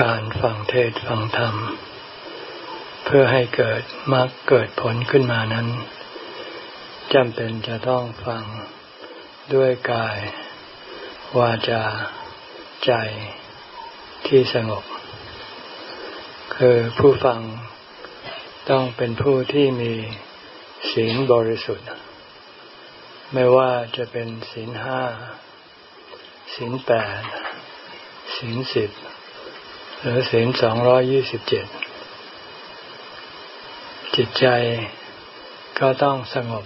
การฟังเทศฟังธรรม เพื่อให้เกิดมรรคเกิดผลขึ้นมานั้นจำเป็นจะต้องฟังด้วยกาย วาจา ใจที่สงบ คือผู้ฟังต้องเป็นผู้ที่มีศีลบริสุทธิ์ ไม่ว่าจะเป็นศีลห้าศีลแปดศีลสิบ หรือศีลสองร้อยี่สิบเจ็ดจิตใจก็ต้องสงบ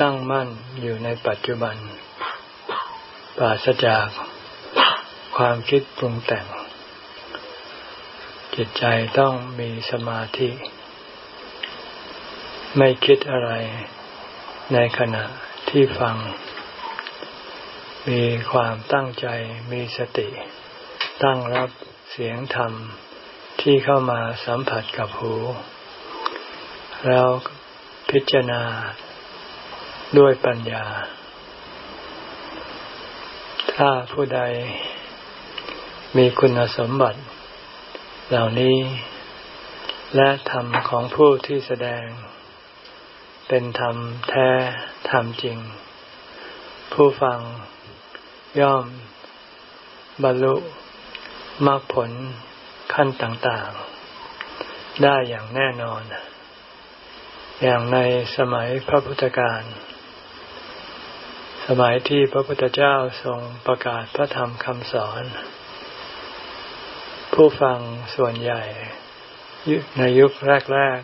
ตั้งมั่นอยู่ในปัจจุบัน ปราศจากความคิดปรุงแต่ง จิตใจต้องมีสมาธิ ไม่คิดอะไรในขณะที่ฟัง มีความตั้งใจมีสติ ตั้งรับ เสียงธรรมที่เข้ามาสัมผัสกับหู แล้วพิจารณาด้วยปัญญา ถ้าผู้ใดมีคุณสมบัติ เหล่านี้ และธรรมของผู้ที่แสดง เป็นธรรมแท้ธรรมจริง ผู้ฟังย่อมบรรลุ มรรคผลขั้นต่างๆ ได้อย่างแน่นอน อย่างในสมัยพระพุทธการ สมัยที่พระพุทธเจ้าทรงประกาศพระธรรมคำสอน ผู้ฟังส่วนใหญ่ ในยุคแรก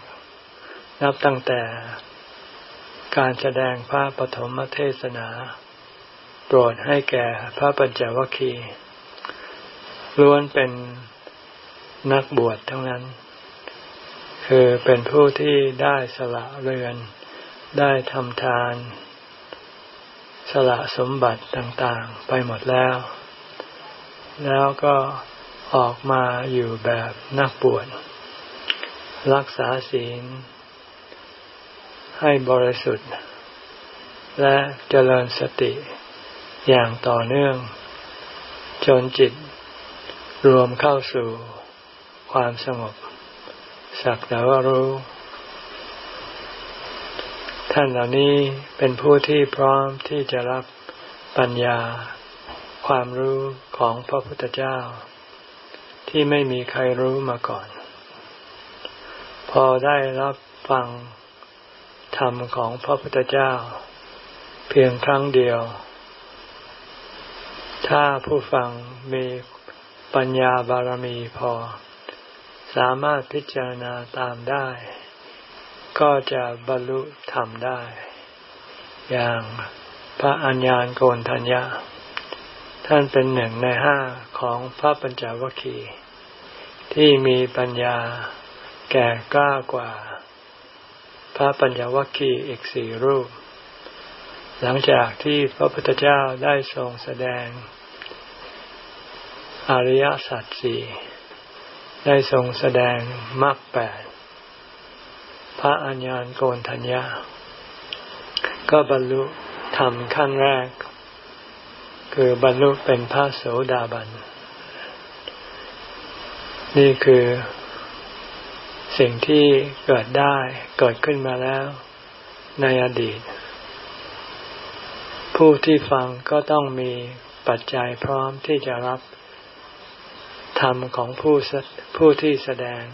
ๆ นับตั้งแต่การแสดงพระปฐมเทศนา โปรดให้แก่พระปัญจวัคคีย์ ล้วนเป็นนักบวชทั้งนั้น คือเป็นผู้ที่ได้สละเรือน ได้ทำทาน สละสมบัติต่างๆ ไปหมดแล้ว แล้วก็ออกมาอยู่แบบนักบวชรักษาศีล ให้บริสุทธิ์ และเจริญสติอย่างต่อเนื่อง จนจิต รวมเข้าสู่ความสงบ สักแต่ว่ารู้ ท่านเหล่านี้เป็นผู้ที่พร้อมที่จะรับปัญญา ความรู้ของพระพุทธเจ้า ที่ไม่มีใครรู้มาก่อน พอได้รับฟังธรรมของพระพุทธเจ้า เพียงครั้งเดียว ถ้าผู้ฟังมี ปัญญาบารมีพอ สามารถพิจารณาตามได้ ก็จะบรรลุธรรมได้ อย่างพระอัญญาณโกนทัญญาท่านเป็นหนึ่งในห้าของพระปัญจวัคคีย์ที่มีปัญญาแก่กล้ากว่า พระปัญจวัคคีย์อีกสี่รูป หลังจากที่พระพุทธเจ้าได้ทรงแสดง อริยสัจสี่ได้ทรงแสดงมรรคแปดพระอัญญาณโกนทัญญา ก็บรรลุธรรมขั้นแรก คือบรรลุเป็นพระโสดาบัน นี่คือสิ่งที่เกิดได้เกิดขึ้นมาแล้วในอดีต ผู้ที่ฟังก็ต้องมีปัจจัยพร้อมที่จะรับ ธรรมของผู้ผู้ที่แสดง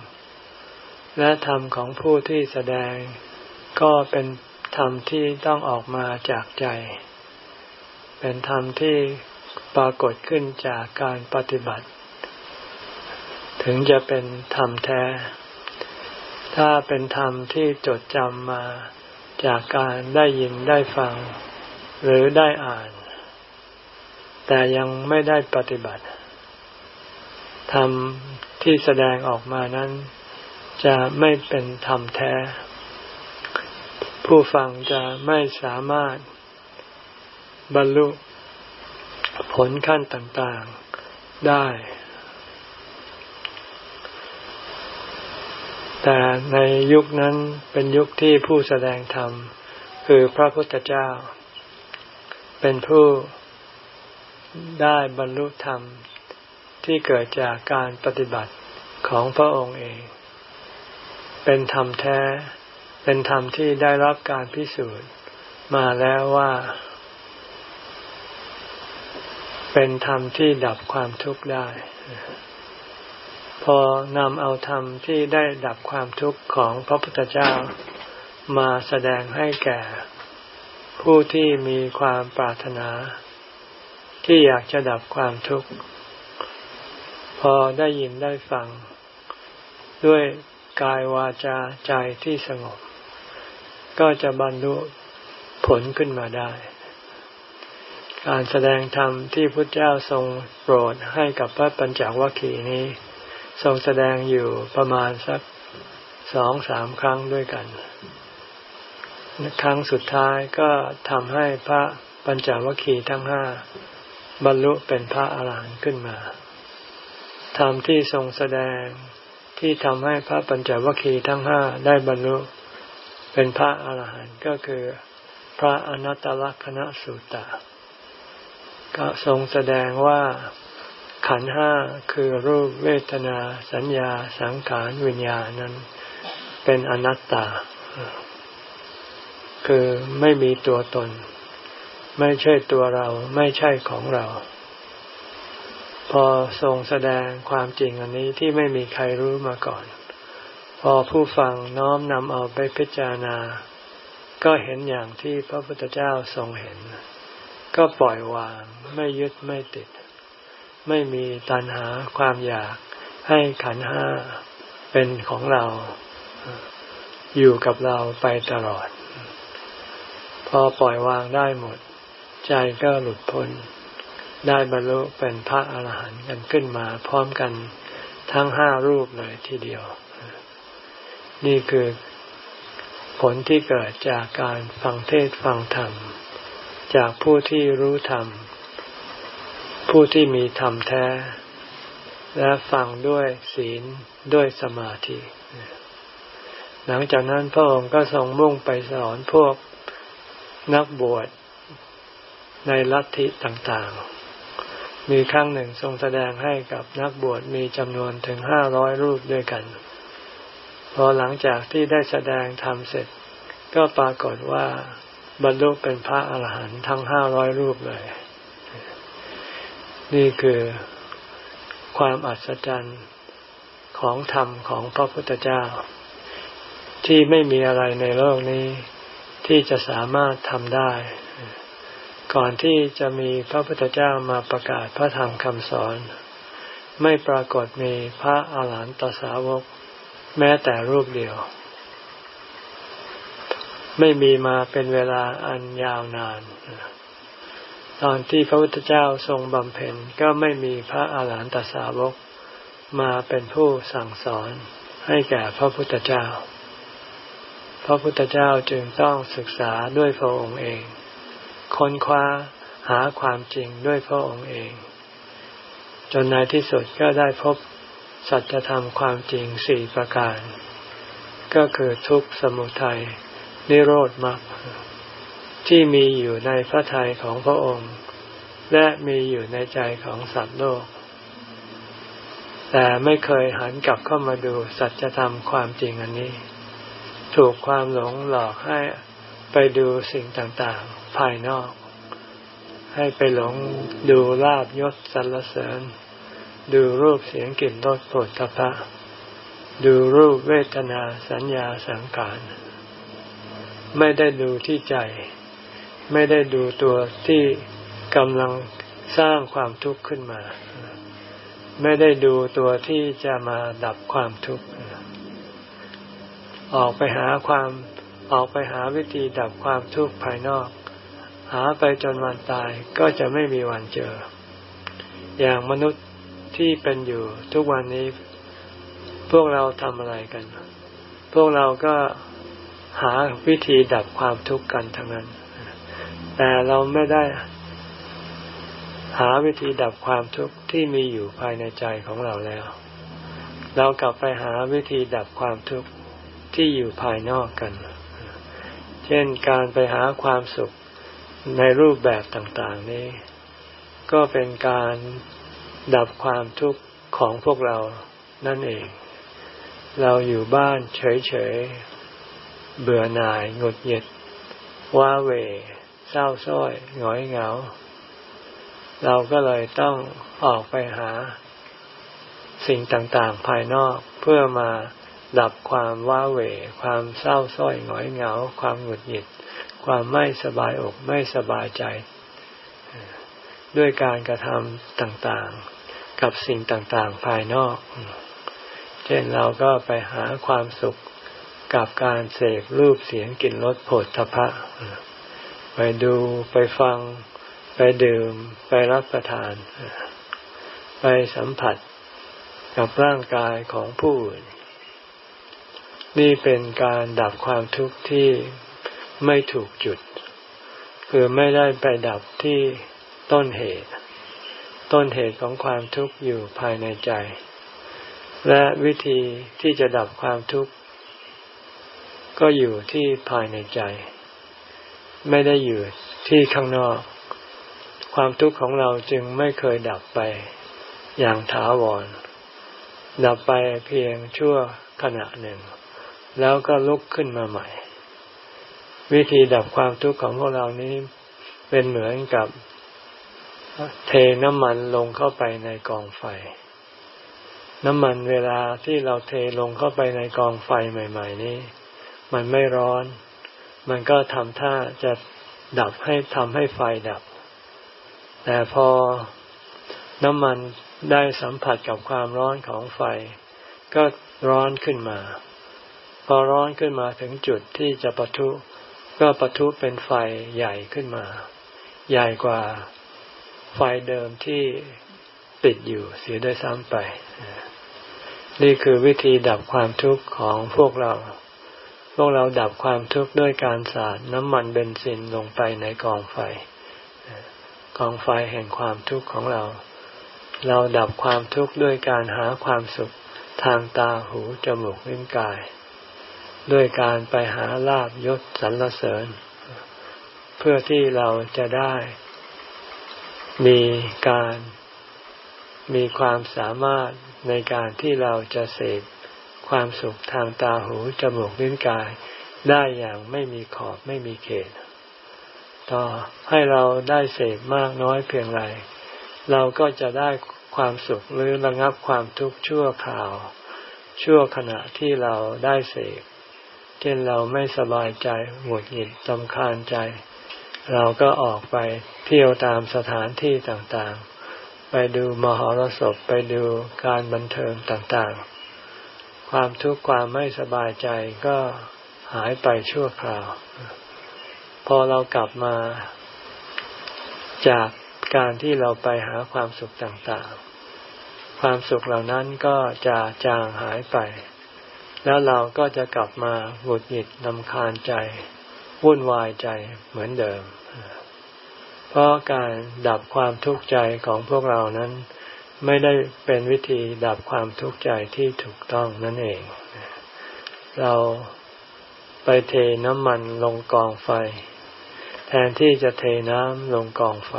และธรรมของผู้ที่แสดง ก็เป็นธรรมที่ต้องออกมาจากใจ เป็นธรรมที่ปรากฏขึ้นจากการปฏิบัติ ถึงจะเป็นธรรมแท้ ถ้าเป็นธรรมที่จดจำมาจากการได้ยินได้ฟัง หรือได้อ่าน แต่ยังไม่ได้ปฏิบัติ ธรรมที่แสดงออกมานั้น จะไม่เป็นธรรมแท้ ผู้ฟังจะไม่สามารถบรรลุผลขั้นต่างๆได้ แต่ในยุคนั้นเป็นยุคที่ผู้แสดงธรรม คือพระพุทธเจ้า เป็นผู้ได้บรรลุธรรม ที่เกิดจากการปฏิบัติของพระองค์เอง เป็นธรรมแท้ เป็นธรรมที่ได้รับการพิสูจน์มาแล้วว่า เป็นธรรมที่ดับความทุกข์ได้ พอนำเอาธรรมที่ได้ดับความทุกข์ของพระพุทธเจ้ามาแสดงให้แก่ ผู้ที่มีความปรารถนา ที่อยากจะดับความทุกข์ พอได้ยินได้ฟัง ด้วยกายวาจาใจที่สงบ ก็จะบรรลุผลขึ้นมาได้ การแสดงธรรมที่พระเจ้าทรงโปรดให้กับพระปัญจวัคคีย์นี้ ทรงแสดงอยู่ประมาณสักสองสามครั้งด้วยกัน ครั้งสุดท้ายก็ทำให้พระปัญจวัคคีย์ทั้งห้าบรรลุเป็นพระอาหารหันต์ขึ้นมา ธรรมที่ทรงแสดงที่ทำให้พระปัญจวัคคีย์ทั้งห้าได้บรรลุเป็นพระอาหารหันต์ก็คือพระอนัตตลกนสุตตะก็ทรงแสดงว่าขันห้าคือรูปเวทนา สัญญา สังขารวิญญาณนั้น เป็นอนัตตา คือไม่มีตัวตน ไม่ใช่ตัวเราไม่ใช่ของเรา พอทรงแสดงความจริงอันนี้ที่ไม่มีใครรู้มาก่อน พอผู้ฟังน้อมนำเอาไปพิจารณา ก็เห็นอย่างที่พระพุทธเจ้าทรงเห็น ก็ปล่อยวางไม่ยึดไม่ติด ไม่มีตัณหาความอยากให้ขันห้าเป็นของเราอยู่กับเราไปตลอด พอปล่อยวางได้หมด ใจก็หลุดพ้น ได้บรรลุเป็นพระอาหารหันต์กันขึ้นมา พร้อมกันทั้งห้ารูปเลยทีเดียว นี่คือผลที่เกิดจากการฟังเทศฟังธรรม จากผู้ที่รู้ธรรม ผู้ที่มีธรรมแท้ และฟังด้วยศีลด้วยสมาธิ หลังจากนั้นพระองค์ก็ทรงมุ่งไปสอนพวกนักบวชในลัทธิต่างๆ มีครั้งหนึ่งทรงแสดงให้กับนักบวชมีจำนวนถึงห้าร้อยรูปด้วยกัน พอหลังจากที่ได้แสดงธรรมเสร็จ ก็ปรากฏว่าบรรลุเป็นพระอาหารหันต์ทั้งห้าร้อยรูปเลย นี่คือความอัศจรรย์ของธรรมของพระพุทธเจ้า ที่ไม่มีอะไรในโลกนี้ที่จะสามารถทำได้ ก่อนที่จะมีพระพุทธเจ้ามาประกาศพระธรรมคำสอน ไม่ปรากฏมีพระอาหารหันตสาวก แม้แต่รูปเดียว ไม่มีมาเป็นเวลาอันยาวนาน ตอนที่พระพุทธเจ้าทรงบำเพ็ญก็ไม่มีพระอาหารหันตสาวกมาเป็นผู้สั่งสอนให้แก่พระพุทธเจ้า พระพุทธเจ้าจึงต้องศึกษาด้วยพระองค์เอง ค้นคว้าหาความจริงด้วยพระองค์เอง จนในที่สุดก็ได้พบสัจธรรมความจริงสี่ประการ ก็คือทุกข์สมุทัยนิโรธมรรคที่มีอยู่ในพระทัยของพระองค์ และมีอยู่ในใจของสัตว์โลก แต่ไม่เคยหันกลับเข้ามาดูสัจธรรมความจริงอันนี้ ถูกความหลงหลอกให้ไปดูสิ่งต่าง ภายนอก ให้ไปหลงดูลาบยศสรรเสริญ ดูรูปเสียงกลิ่นรสโผฏฐพะดูรูปเวทนาสัญญาสังขารไม่ได้ดูที่ใจ ไม่ได้ดูตัวที่กำลังสร้างความทุกข์ขึ้นมา ไม่ได้ดูตัวที่จะมาดับความทุกข์ออกไปหาความออกไปหาวิธีดับความทุกข์ภายนอก หาไปจนวันตายก็จะไม่มีวันเจอ อย่างมนุษย์ที่เป็นอยู่ทุกวันนี้ พวกเราทำอะไรกัน พวกเราก็หาวิธีดับความทุกข์กันทั้งนั้น แต่เราไม่ได้หาวิธีดับความทุกข์ที่มีอยู่ภายในใจของเราแล้ว เรากลับไปหาวิธีดับความทุกข์ที่อยู่ภายนอกกัน เช่นการไปหาความสุข ในรูปแบบต่างๆนี้ ก็เป็นการดับความทุกข์ของพวกเรานั่นเอง เราอยู่บ้านเฉยๆ เบื่อหน่ายหงุดหงิดว้าเหวเศร้าส้อยหงอยเหงา เราก็เลยต้องออกไปหา สิ่งต่างๆภายนอกเพื่อมาดับความว้าเหวความเศร้าส้อยหงอยเหงา ความหงุดหงิด ความไม่สบายอกไม่สบายใจ ด้วยการกระทำต่างๆ กับสิ่งต่างๆ ภายนอก เช่นเราก็ไปหาความสุขกับการเสกรูปเสียงกลิ่นรสโผฏฐพะ ไปดูไปฟัง ไปดื่ม ไปรับประทาน ไปสัมผัสกับร่างกายของผู้อื่นนี่เป็นการดับความทุกข์ที่ ไม่ถูกจุด คือไม่ได้ไปดับที่ต้นเหตุ ต้นเหตุของความทุกข์อยู่ภายในใจ และวิธีที่จะดับความทุกข์ ก็อยู่ที่ภายในใจ ไม่ได้อยู่ที่ข้างนอก ความทุกข์ของเราจึงไม่เคยดับไป อย่างถาวร ดับไปเพียงชั่วขณะหนึ่ง แล้วก็ลุกขึ้นมาใหม่ วิธีดับความทุกข์ของพวกเรานี้เป็นเหมือนกับเทน้ำมันลงเข้าไปในกองไฟ น้ำมันเวลาที่เราเทลงเข้าไปในกองไฟใหม่ ๆ นี้ มันไม่ร้อน มันก็ทำท่าจะดับให้ทำให้ไฟดับ แต่พอน้ำมันได้สัมผัสกับความร้อนของไฟ ก็ร้อนขึ้นมา พอร้อนขึ้นมาถึงจุดที่จะปะทุ ก็ปะทุเป็นไฟใหญ่ขึ้นมา ใหญ่กว่าไฟเดิมที่ติดอยู่เสียด้วยซ้ำไป นี่คือวิธีดับความทุกข์ของพวกเรา พวกเราดับความทุกข์ด้วยการสาดน้ำมันเบนซินลงไปในกองไฟ กองไฟแห่งความทุกข์ของเรา เราดับความทุกข์ด้วยการหาความสุขทางตาหูจมูกลิ้นกาย ด้วยการไปหาลาบยศสรรเสริญ เพื่อที่เราจะได้ มีการมีความสามารถในการที่เราจะเสพความสุขทางตาหูจมูกลิ้นกายได้อย่างไม่มีขอบไม่มีเขต ต่อให้เราได้เสพมากน้อยเพียงไร เราก็จะได้ความสุขหรือระงับความทุกข์ชั่วคราว ชั่วขณะที่เราได้เสพ เช่นเราไม่สบายใจหงุดหงิดตำคาญใจ เราก็ออกไปเที่ยวตามสถานที่ต่างๆ ไปดูมหรสพไปดูการบันเทิงต่างๆ ความทุกข์ความไม่สบายใจก็หายไปชั่วคราว พอเรากลับมาจากการที่เราไปหาความสุขต่างๆ ความสุขเหล่านั้นก็จะจางหายไป แล้วเราก็จะกลับมาหงุดหงิดนำคาญใจวุ่นวายใจเหมือนเดิม เพราะการดับความทุกข์ใจของพวกเรานั้น ไม่ได้เป็นวิธีดับความทุกข์ใจที่ถูกต้องนั่นเอง เราไปเทน้ำมันลงกองไฟ แทนที่จะเทน้ำลงกองไฟ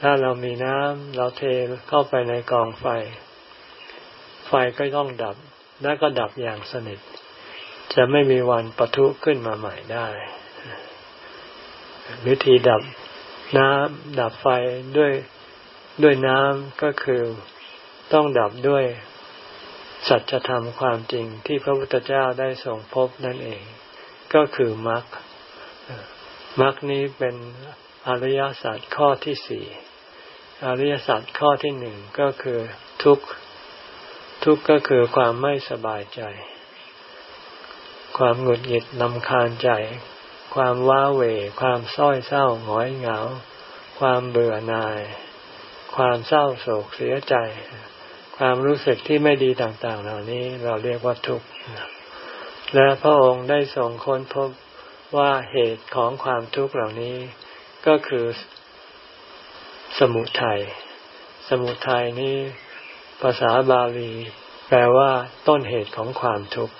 ถ้าเรามีน้ำเราเทเข้าไปในกองไฟ ไฟก็ต้องดับ และก็ดับอย่างสนิท จะไม่มีวันปะทุขึ้นมาใหม่ได้ วิธีดับน้ำดับไฟด้วยด้วยน้ำก็คือต้องดับด้วยสัจธรรมความจริงที่พระพุทธเจ้าได้ทรงพบนั่นเอง ก็คือมรรคมรรคนี้เป็นอริยสัจข้อที่สี่อริยสัจข้อที่หนึ่งก็คือทุกข์ ทุกข์ก็คือความไม่สบายใจ ความหงุดหงิดลำคาญใจ ความว้าเหวความส้อยเศร้าหงอยเหงา ความเบื่อหน่าย ความเศร้าโศกเสียใจ ความรู้สึกที่ไม่ดีต่าง ๆ เหล่านี้เราเรียกว่าทุกข์และพระองค์ได้ทรงค้นพบว่าเหตุของความทุกข์เหล่านี้ ก็คือสมุทัยสมุทัยนี้ ภาษาบาลี แปลว่า ต้นเหตุของความทุกข์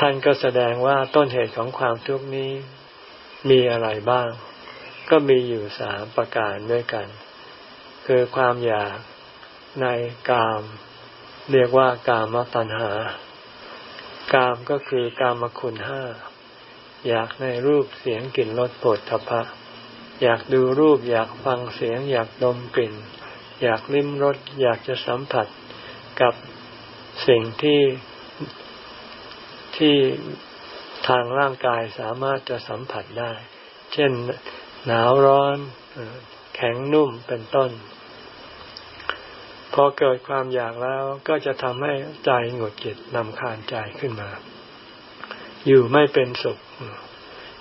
ท่านก็แสดงว่าต้นเหตุของความทุกข์นี้ มีอะไรบ้าง ก็มีอยู่สามประการด้วยกัน คือความอยากในกาม เรียกว่ากามตัณหา กามก็คือกามคุณห้า อยากในรูปเสียงกลิ่นรสโผฏฐพะ อยากดูรูปอยากฟังเสียงอยากดมกลิ่น อยากลิ้มรสอยากจะสัมผัสกับสิ่งที่ที่ทางร่างกายสามารถจะสัมผัสได้ เช่นหนาวร้อนแข็งนุ่มเป็นต้น พอเกิดความอยากแล้วก็จะทำให้ใจหงุดหงิดนำคาญใจขึ้นมา อยู่ไม่เป็นสุข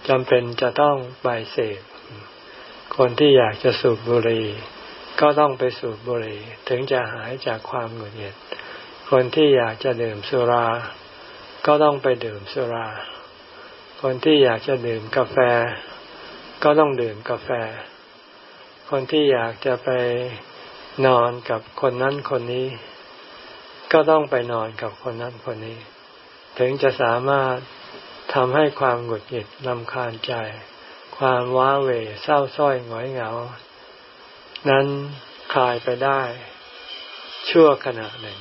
จำเป็นจะต้องไปเสพคนที่อยากจะสูบบุหรี่ ก็ต้องไปสูบบุหรี่ถึงจะหายจากความหงุดหงิด คนที่อยากจะดื่มสุรา ก็ต้องไปดื่มสุรา คนที่อยากจะดื่มกาแฟ ก็ต้องดื่มกาแฟ คนที่อยากจะไปนอนกับคนนั้นคนนี้ ก็ต้องไปนอนกับคนนั้นคนนี้ ถึงจะสามารถทำให้ความหงุดหงิดลำคาญใจ ความว้าเหวเศร้าส้อยหงอยเหงา นั้นคลายไปได้ชั่วขณะหนึ่ง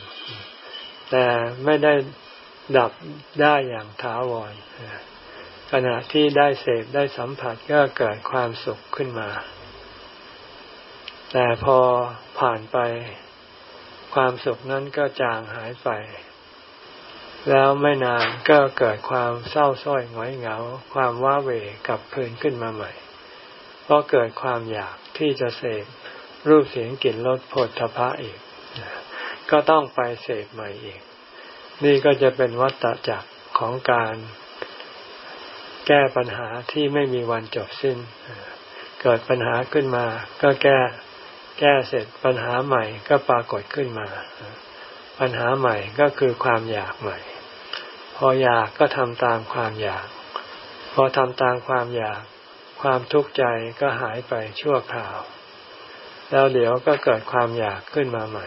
แต่ไม่ได้ดับได้อย่างถาวรขณะที่ได้เสพได้สัมผัสก็เกิดความสุขขึ้นมา แต่พอผ่านไปความสุขนั้นก็จางหายไป แล้วไม่นานก็เกิดความเศร้าส้อยหงอยเหงา ความว้าเหวกับคืนขึ้นมาใหม่ เพราะเกิดความอยากที่จะเสพ รูปเสียงกลิ่นรสผลทพะอีก ก็ต้องไปเสพใหม่อีก นี่ก็จะเป็นวัฏจักรของการแก้ปัญหาที่ไม่มีวันจบสิ้น เกิดปัญหาขึ้นมา ก็แก้แก้เสร็จปัญหาใหม่ก็ปรากฏขึ้นมา ปัญหาใหม่ก็คือความอยากใหม่ พออยากก็ทำตามความอยาก พอทำตามความอยาก ความทุกข์ใจก็หายไปชั่วคราว แล้วเดี๋ยวก็เกิดความอยากขึ้นมาใหม่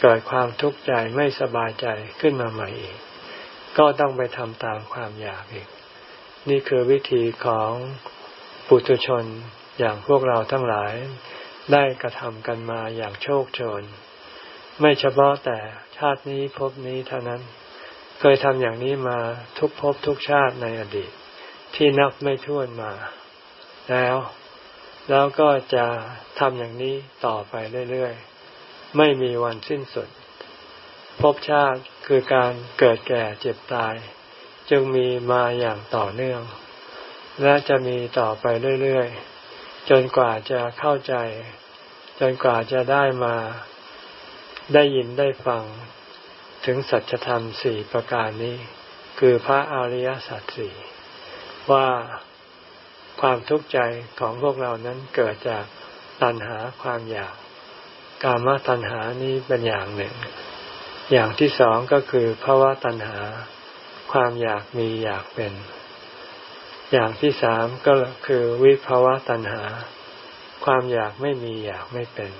เกิดความทุกข์ใจไม่สบายใจขึ้นมาใหม่อีก ก็ต้องไปทำตามความอยากอีก นี่คือวิธีของปุถุชนอย่างพวกเราทั้งหลายได้กระทำกันมาอย่างโชคโชน ไม่เฉพาะแต่ชาตินี้พบนี้เท่านั้น เคยทำอย่างนี้มาทุกภพทุกชาติในอดีต ที่นับไม่ถ้วนมา แล้ว แล้วก็จะทำอย่างนี้ต่อไปเรื่อยๆ ไม่มีวันสิ้นสุด ภพชาติคือการเกิดแก่เจ็บตาย จึงมีมาอย่างต่อเนื่อง และจะมีต่อไปเรื่อยๆ จนกว่าจะเข้าใจ จนกว่าจะได้มาได้ยินได้ฟังถึงสัจธรรมสี่ประการนี้ คือพระอริยสัจสี่ว่า ความทุกข์ใจของพวกเรานั้นเกิดจากตัณหาความอยาก กามตัณหานี้เป็นอย่างหนึ่ง อย่างที่สองก็คือภาวะตัณหา ความอยากมีอยากเป็น อย่างที่สามก็คือวิภาวะตัณหา ความอยากไม่มีอยากไม่เป็น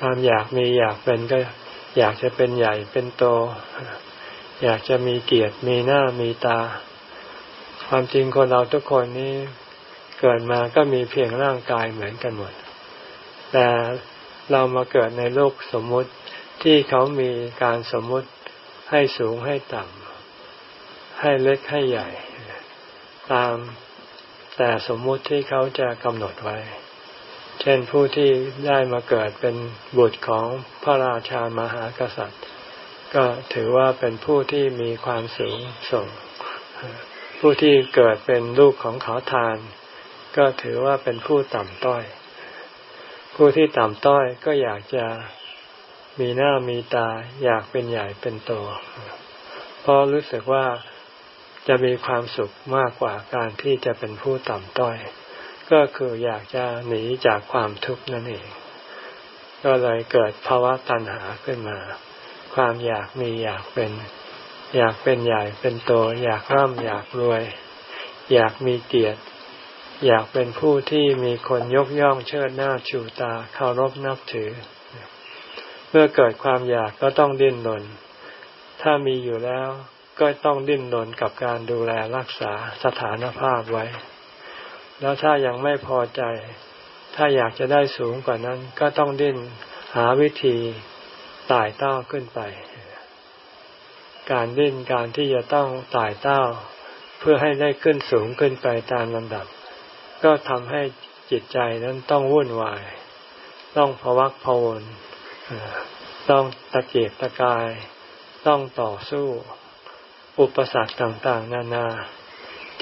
ความอยากมีอยากเป็นก็อยากจะเป็นใหญ่เป็นโต อยากจะมีเกียรติมีหน้ามีตา ความจริงคนเราทุกคนนี้เกิดมาก็มีเพียงร่างกายเหมือนกันหมด แต่เรามาเกิดในโลกสมมุติที่เขามีการสมมุติให้สูงให้ต่ำให้เล็กให้ใหญ่ ตามแต่สมมุติที่เขาจะกำหนดไว้ เช่นผู้ที่ได้มาเกิดเป็นบุตรของพระราชามหากษัตริย์ ก็ถือว่าเป็นผู้ที่มีความสูงส่ง ผู้ที่เกิดเป็นลูกของเขาทาน ก็ถือว่าเป็นผู้ต่ำต้อย ผู้ที่ต่ำต้อยก็อยากจะมีหน้ามีตาอยากเป็นใหญ่เป็นโต เพราะรู้สึกว่าจะมีความสุขมากกว่าการที่จะเป็นผู้ต่ำต้อย ก็คืออยากจะหนีจากความทุกข์นั่นเอง ก็เลยเกิดภาวะตัณหาขึ้นมา ความอยากมีอยากเป็น อยากเป็นใหญ่เป็นโต อยากร่ำอยากรวย อยากมีเกียรติ อยากเป็นผู้ที่มีคนยกย่องเชิดหน้าชูตาเคารพนับถือ เมื่อเกิดความอยากก็ต้องดิ้นรน ถ้ามีอยู่แล้วก็ต้องดิ้นรนกับการดูแลรักษาสถานภาพไว้ แล้วถ้ายังไม่พอใจ ถ้าอยากจะได้สูงกว่านั้น ก็ต้องดิ้นหาวิธีตายเต้าขึ้นไป การดิ้นการที่จะต้องตายเต้า เพื่อให้ได้ขึ้นสูงขึ้นไปตามลำดับ ก็ทำให้จิตใจนั้นต้องวุ่นวาย ต้องพวักพวนต้องตะเกียกตะกาย ต้องต่อสู้ อุปสรรคต่างๆ นานา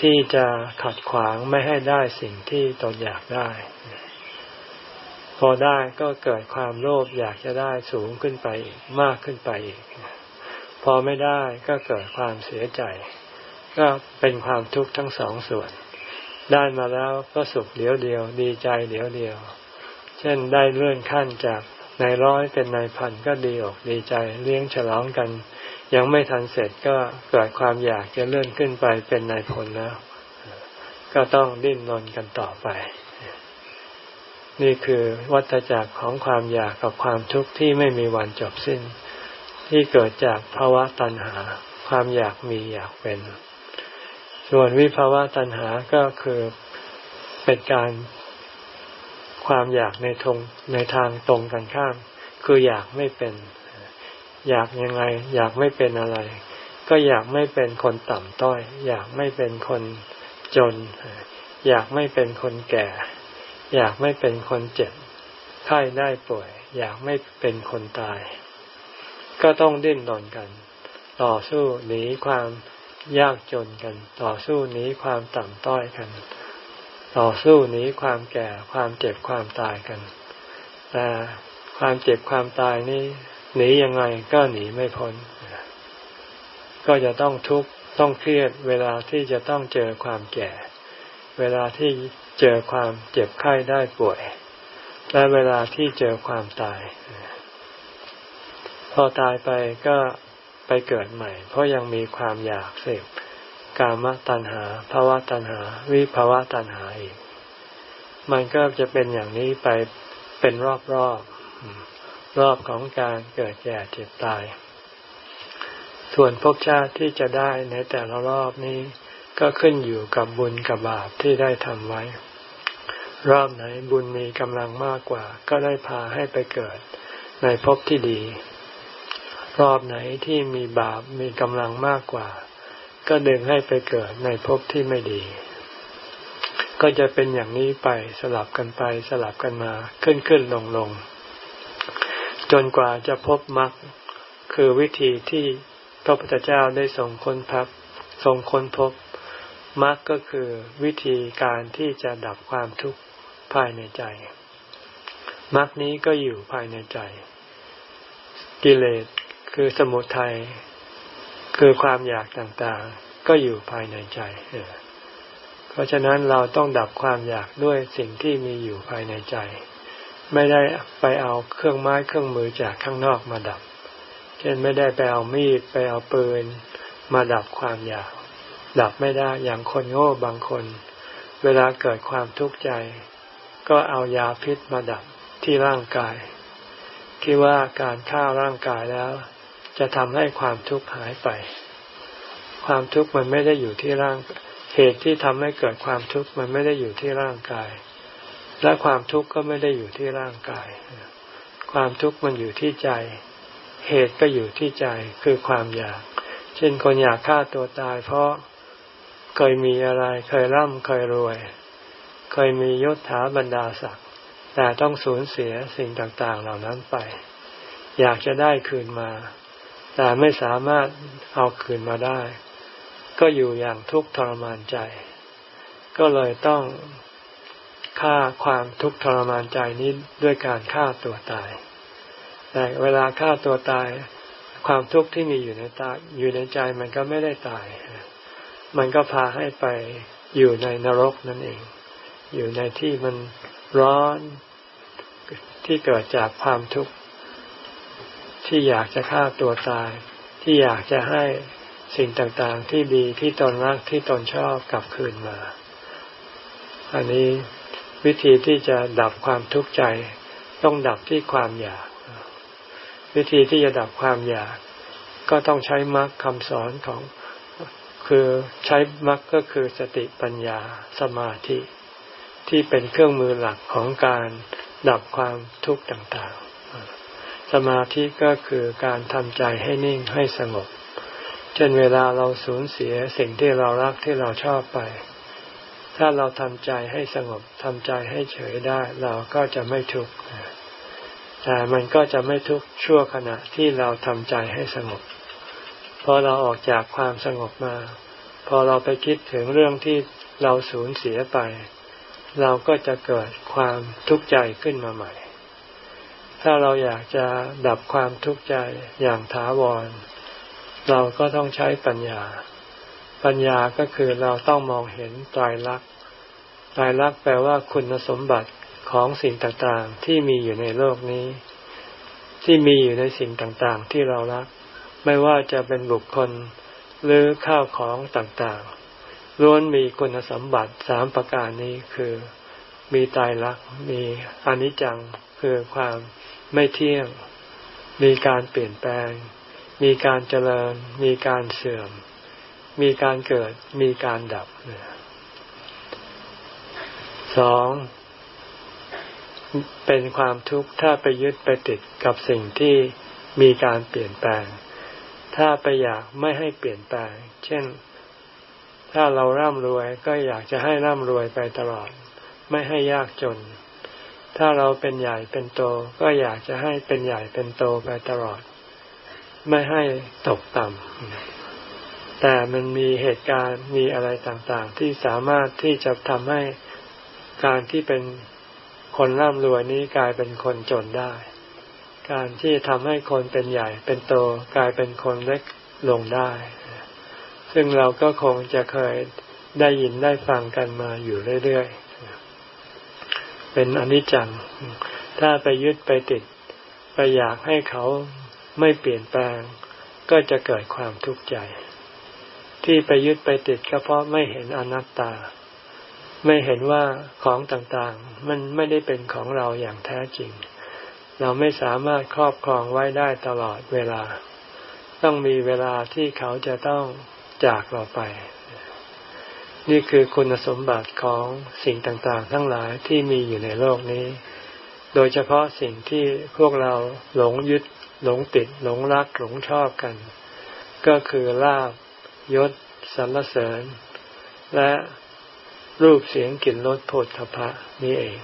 ที่จะขัดขวางไม่ให้ได้สิ่งที่ตนอยากได้ พอได้ก็เกิดความโลภอยากจะได้สูงขึ้นไปอีกมากขึ้นไปอีก อไม่ได้ก็เกิดความเสียใจ ก็เป็นความทุกข์ทั้งสองส่วน ได้มาแล้วก็สุขเดียวเดียว ดีใจเดียวเดียว เช่นได้เลื่อนขั้นจากนายร้อยเป็นนายพันก็ดีอกดีใจเลี้ยงฉลองกัน ยังไม่ทันเสร็จก็เกิดความอยากจะเลื่อนขึ้นไปเป็นนายพลแล้ว ก็ต้องดิ้นรนกันต่อไป นี่คือวัฏจักรของความอยากกับความทุกข์ที่ไม่มีวันจบสิ้น ที่เกิดจากภาวะตัณหา ความอยากมีอยากเป็น ส่วนวิภาวะตัณหาก็คือเป็นการความอยากในทงในทางตรงกันข้าม คืออยากไม่เป็น อยากยังไง อยากไม่เป็นอะไร ก็อยากไม่เป็นคนต่ำต้อย อยากไม่เป็นคนจน อยากไม่เป็นคนแก่ อยากไม่เป็นคนเจ็บไข้ได้ป่วย อยากไม่เป็นคนตาย ก็ต้องดิ้นรนกัน ต่อสู้หนีความยากจนกัน ต่อสู้หนีความต่ำต้อยกัน ต่อสู้หนีความแก่ความเจ็บความตายกัน แต่ความเจ็บความตายนี้หนียังไงก็หนีไม่พ้น ก็จะต้องทุกข์ต้องเครียดเวลาที่จะต้องเจอความแก่ เวลาที่เจอความเจ็บไข้ได้ป่วย และเวลาที่เจอความตาย พอตายไปก็ไปเกิดใหม่ เพราะยังมีความอยากเสพกามตัณหาภาวะตัณหา วิภาวะตัณหาอีก มันก็จะเป็นอย่างนี้ไปเป็นรอบรอบรอบของการเกิดแก่เจ็บตาย ส่วนภพชาติที่จะได้ในแต่ละรอบนี้ ก็ขึ้นอยู่กับบุญกับบาปที่ได้ทำไว้ รอบไหนบุญมีกำลังมากกว่า ก็ได้พาให้ไปเกิดในภพที่ดี รอบไหนที่มีบาปมีกำลังมากกว่า ก็ดึงให้ไปเกิดในภพที่ไม่ดี ก็จะเป็นอย่างนี้ไปสลับกันไปสลับกันมาขึ้นขึ้นลงลงจนกว่าจะพบมรรคคือวิธีที่พระพุทธเจ้าได้ทรงคนพับทรงคนพบมรรคก็คือวิธีการที่จะดับความทุกข์ภายในใจมรรคนี้ก็อยู่ภายในใจ กิเลส คือสมุทัยคือความอยากต่างๆ ก็อยู่ภายในใจ เพราะฉะนั้นเราต้องดับความอยากด้วยสิ่งที่มีอยู่ภายในใจ ไม่ได้ไปเอาเครื่องไม้เครื่องมือจากข้างนอกมาดับ เช่นไม่ได้ไปเอามีดไปเอาปืน มาดับความอยาก ดับไม่ได้อย่างคนโง่บางคน เวลาเกิดความทุกข์ใจ ก็เอายาพิษมาดับที่ร่างกาย คิดว่าการฆ่าร่างกายแล้ว จะทำให้ความทุกข์หายไป ความทุกข์มันไม่ได้อยู่ที่ร่าง เหตุที่ทำให้เกิดความทุกข์มันไม่ได้อยู่ที่ร่างกาย และความทุกข์ก็ไม่ได้อยู่ที่ร่างกาย ความทุกข์มันอยู่ที่ใจ เหตุก็อยู่ที่ใจคือความอยาก เช่นคนอยากฆ่าตัวตาย เพราะเคยมีอะไร เคยร่ำเคยรวย เคยมียศถาบรรดาศักดิ์แต่ต้องสูญเสียสิ่งต่างๆเหล่านั้นไป อยากจะได้คืนมา แต่ไม่สามารถเอาคืนมาได้ ก็อยู่อย่างทุกข์ทรมานใจ ก็เลยต้องฆ่าความทุกข์ทรมานใจนี้ด้วยการฆ่าตัวตาย แต่เวลาฆ่าตัวตาย ความทุกข์ที่มีอยู่ในตาอยู่ในใจมันก็ไม่ได้ตาย มันก็พาให้ไปอยู่ในนรกนั่นเอง อยู่ในที่มันร้อนที่เกิดจากความทุกข์ ที่อยากจะฆ่าตัวตาย ที่อยากจะให้สิ่งต่างๆ ที่ดีที่ตนรักที่ตนชอบกลับคืนมา อันนี้วิธีที่จะดับความทุกข์ใจ ต้องดับที่ความอยาก วิธีที่จะดับความอยาก ก็ต้องใช้มรรคคำสอนของคือใช้มรรคก็คือสติปัญญาสมาธิ ที่เป็นเครื่องมือหลักของการดับความทุกข์ต่างๆ สมาธิก็คือการทำใจให้นิ่งให้สงบ เช่นเวลาเราสูญเสียสิ่งที่เรารักที่เราชอบไป ถ้าเราทำใจให้สงบทำใจให้เฉยได้ เราก็จะไม่ทุกข์แต่มันก็จะไม่ทุกข์ชั่วขณะที่เราทำใจให้สงบพอเราออกจากความสงบมา พอเราไปคิดถึงเรื่องที่เราสูญเสียไป เราก็จะเกิดความทุกข์ใจขึ้นมาใหม่ ถ้าเราอยากจะดับความทุกข์ใจอย่างถาวร เราก็ต้องใช้ปัญญา ปัญญาก็คือเราต้องมองเห็นตายรักตายรักแปลว่าคุณสมบัติของสิ่งต่างๆ ที่มีอยู่ในโลกนี้ ที่มีอยู่ในสิ่งต่างๆ ที่เรารัก ไม่ว่าจะเป็นบุคคลหรือข้าวของต่างๆล้วนมีคุณสมบัติสามประการนี้คือ มีตายรักมีอนิจจังคือความ ไม่เที่ยง มีการเปลี่ยนแปลง มีการเจริญ มีการเสื่อม มีการเกิด มีการดับสองเป็นความทุกข์ถ้าไปยึดไปติดกับสิ่งที่มีการเปลี่ยนแปลง ถ้าไปอยากไม่ให้เปลี่ยนแปลง เช่น ถ้าเราร่ำรวยก็อยากจะให้ร่ำรวยไปตลอด ไม่ให้ยากจน ถ้าเราเป็นใหญ่เป็นโตก็อยากจะให้เป็นใหญ่เป็นโตไปตลอด ไม่ให้ตกต่ำแต่มันมีเหตุการณ์มีอะไรต่างๆ ที่สามารถที่จะทำให้การที่เป็นคนร่ำรวยนี้กลายเป็นคนจนได้ การที่ทำให้คนเป็นใหญ่เป็นโตกลายเป็นคนเล็กลงได้ ซึ่งเราก็คงจะเคยได้ยินได้ฟังกันมาอยู่เรื่อยๆ เป็นอนิจจัง ถ้าไปยึดไปติด ไปอยากให้เขาไม่เปลี่ยนแปลง ก็จะเกิดความทุกข์ใจ ที่ไปยึดไปติดก็เพราะไม่เห็นอนัตตา ไม่เห็นว่าของต่างๆ มันไม่ได้เป็นของเราอย่างแท้จริง เราไม่สามารถครอบครองไว้ได้ตลอดเวลา ต้องมีเวลาที่เขาจะต้องจากเราไป นี่คือคุณสมบัติของสิ่งต่างๆ ทั้งหลายที่มีอยู่ในโลกนี้ โดยเฉพาะสิ่งที่พวกเราหลงยึดหลงติดหลงรักหลงชอบกัน ก็คือลาบยศสรรเสริญ และรูปเสียงกลิ่นรสโผฏฐพะนี่เอง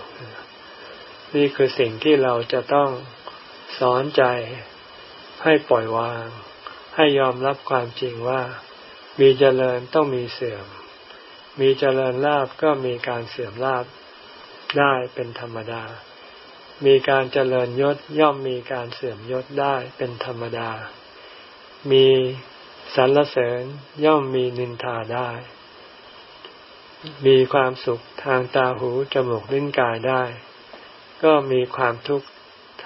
นี่คือสิ่งที่เราจะต้องสอนใจให้ปล่อยวาง ให้ยอมรับความจริงว่า มีเจริญต้องมีเสื่อม มีเจริญลาบก็มีการเสื่อมลาบได้เป็นธรรมดา มีการเจริญยศย่อมมีการเสื่อมยศได้เป็นธรรมดา มีสรรเสริญย่อมมีนินทาได้ มีความสุขทางตาหูจมูกลิ้นกายได้ ก็มีความทุกข์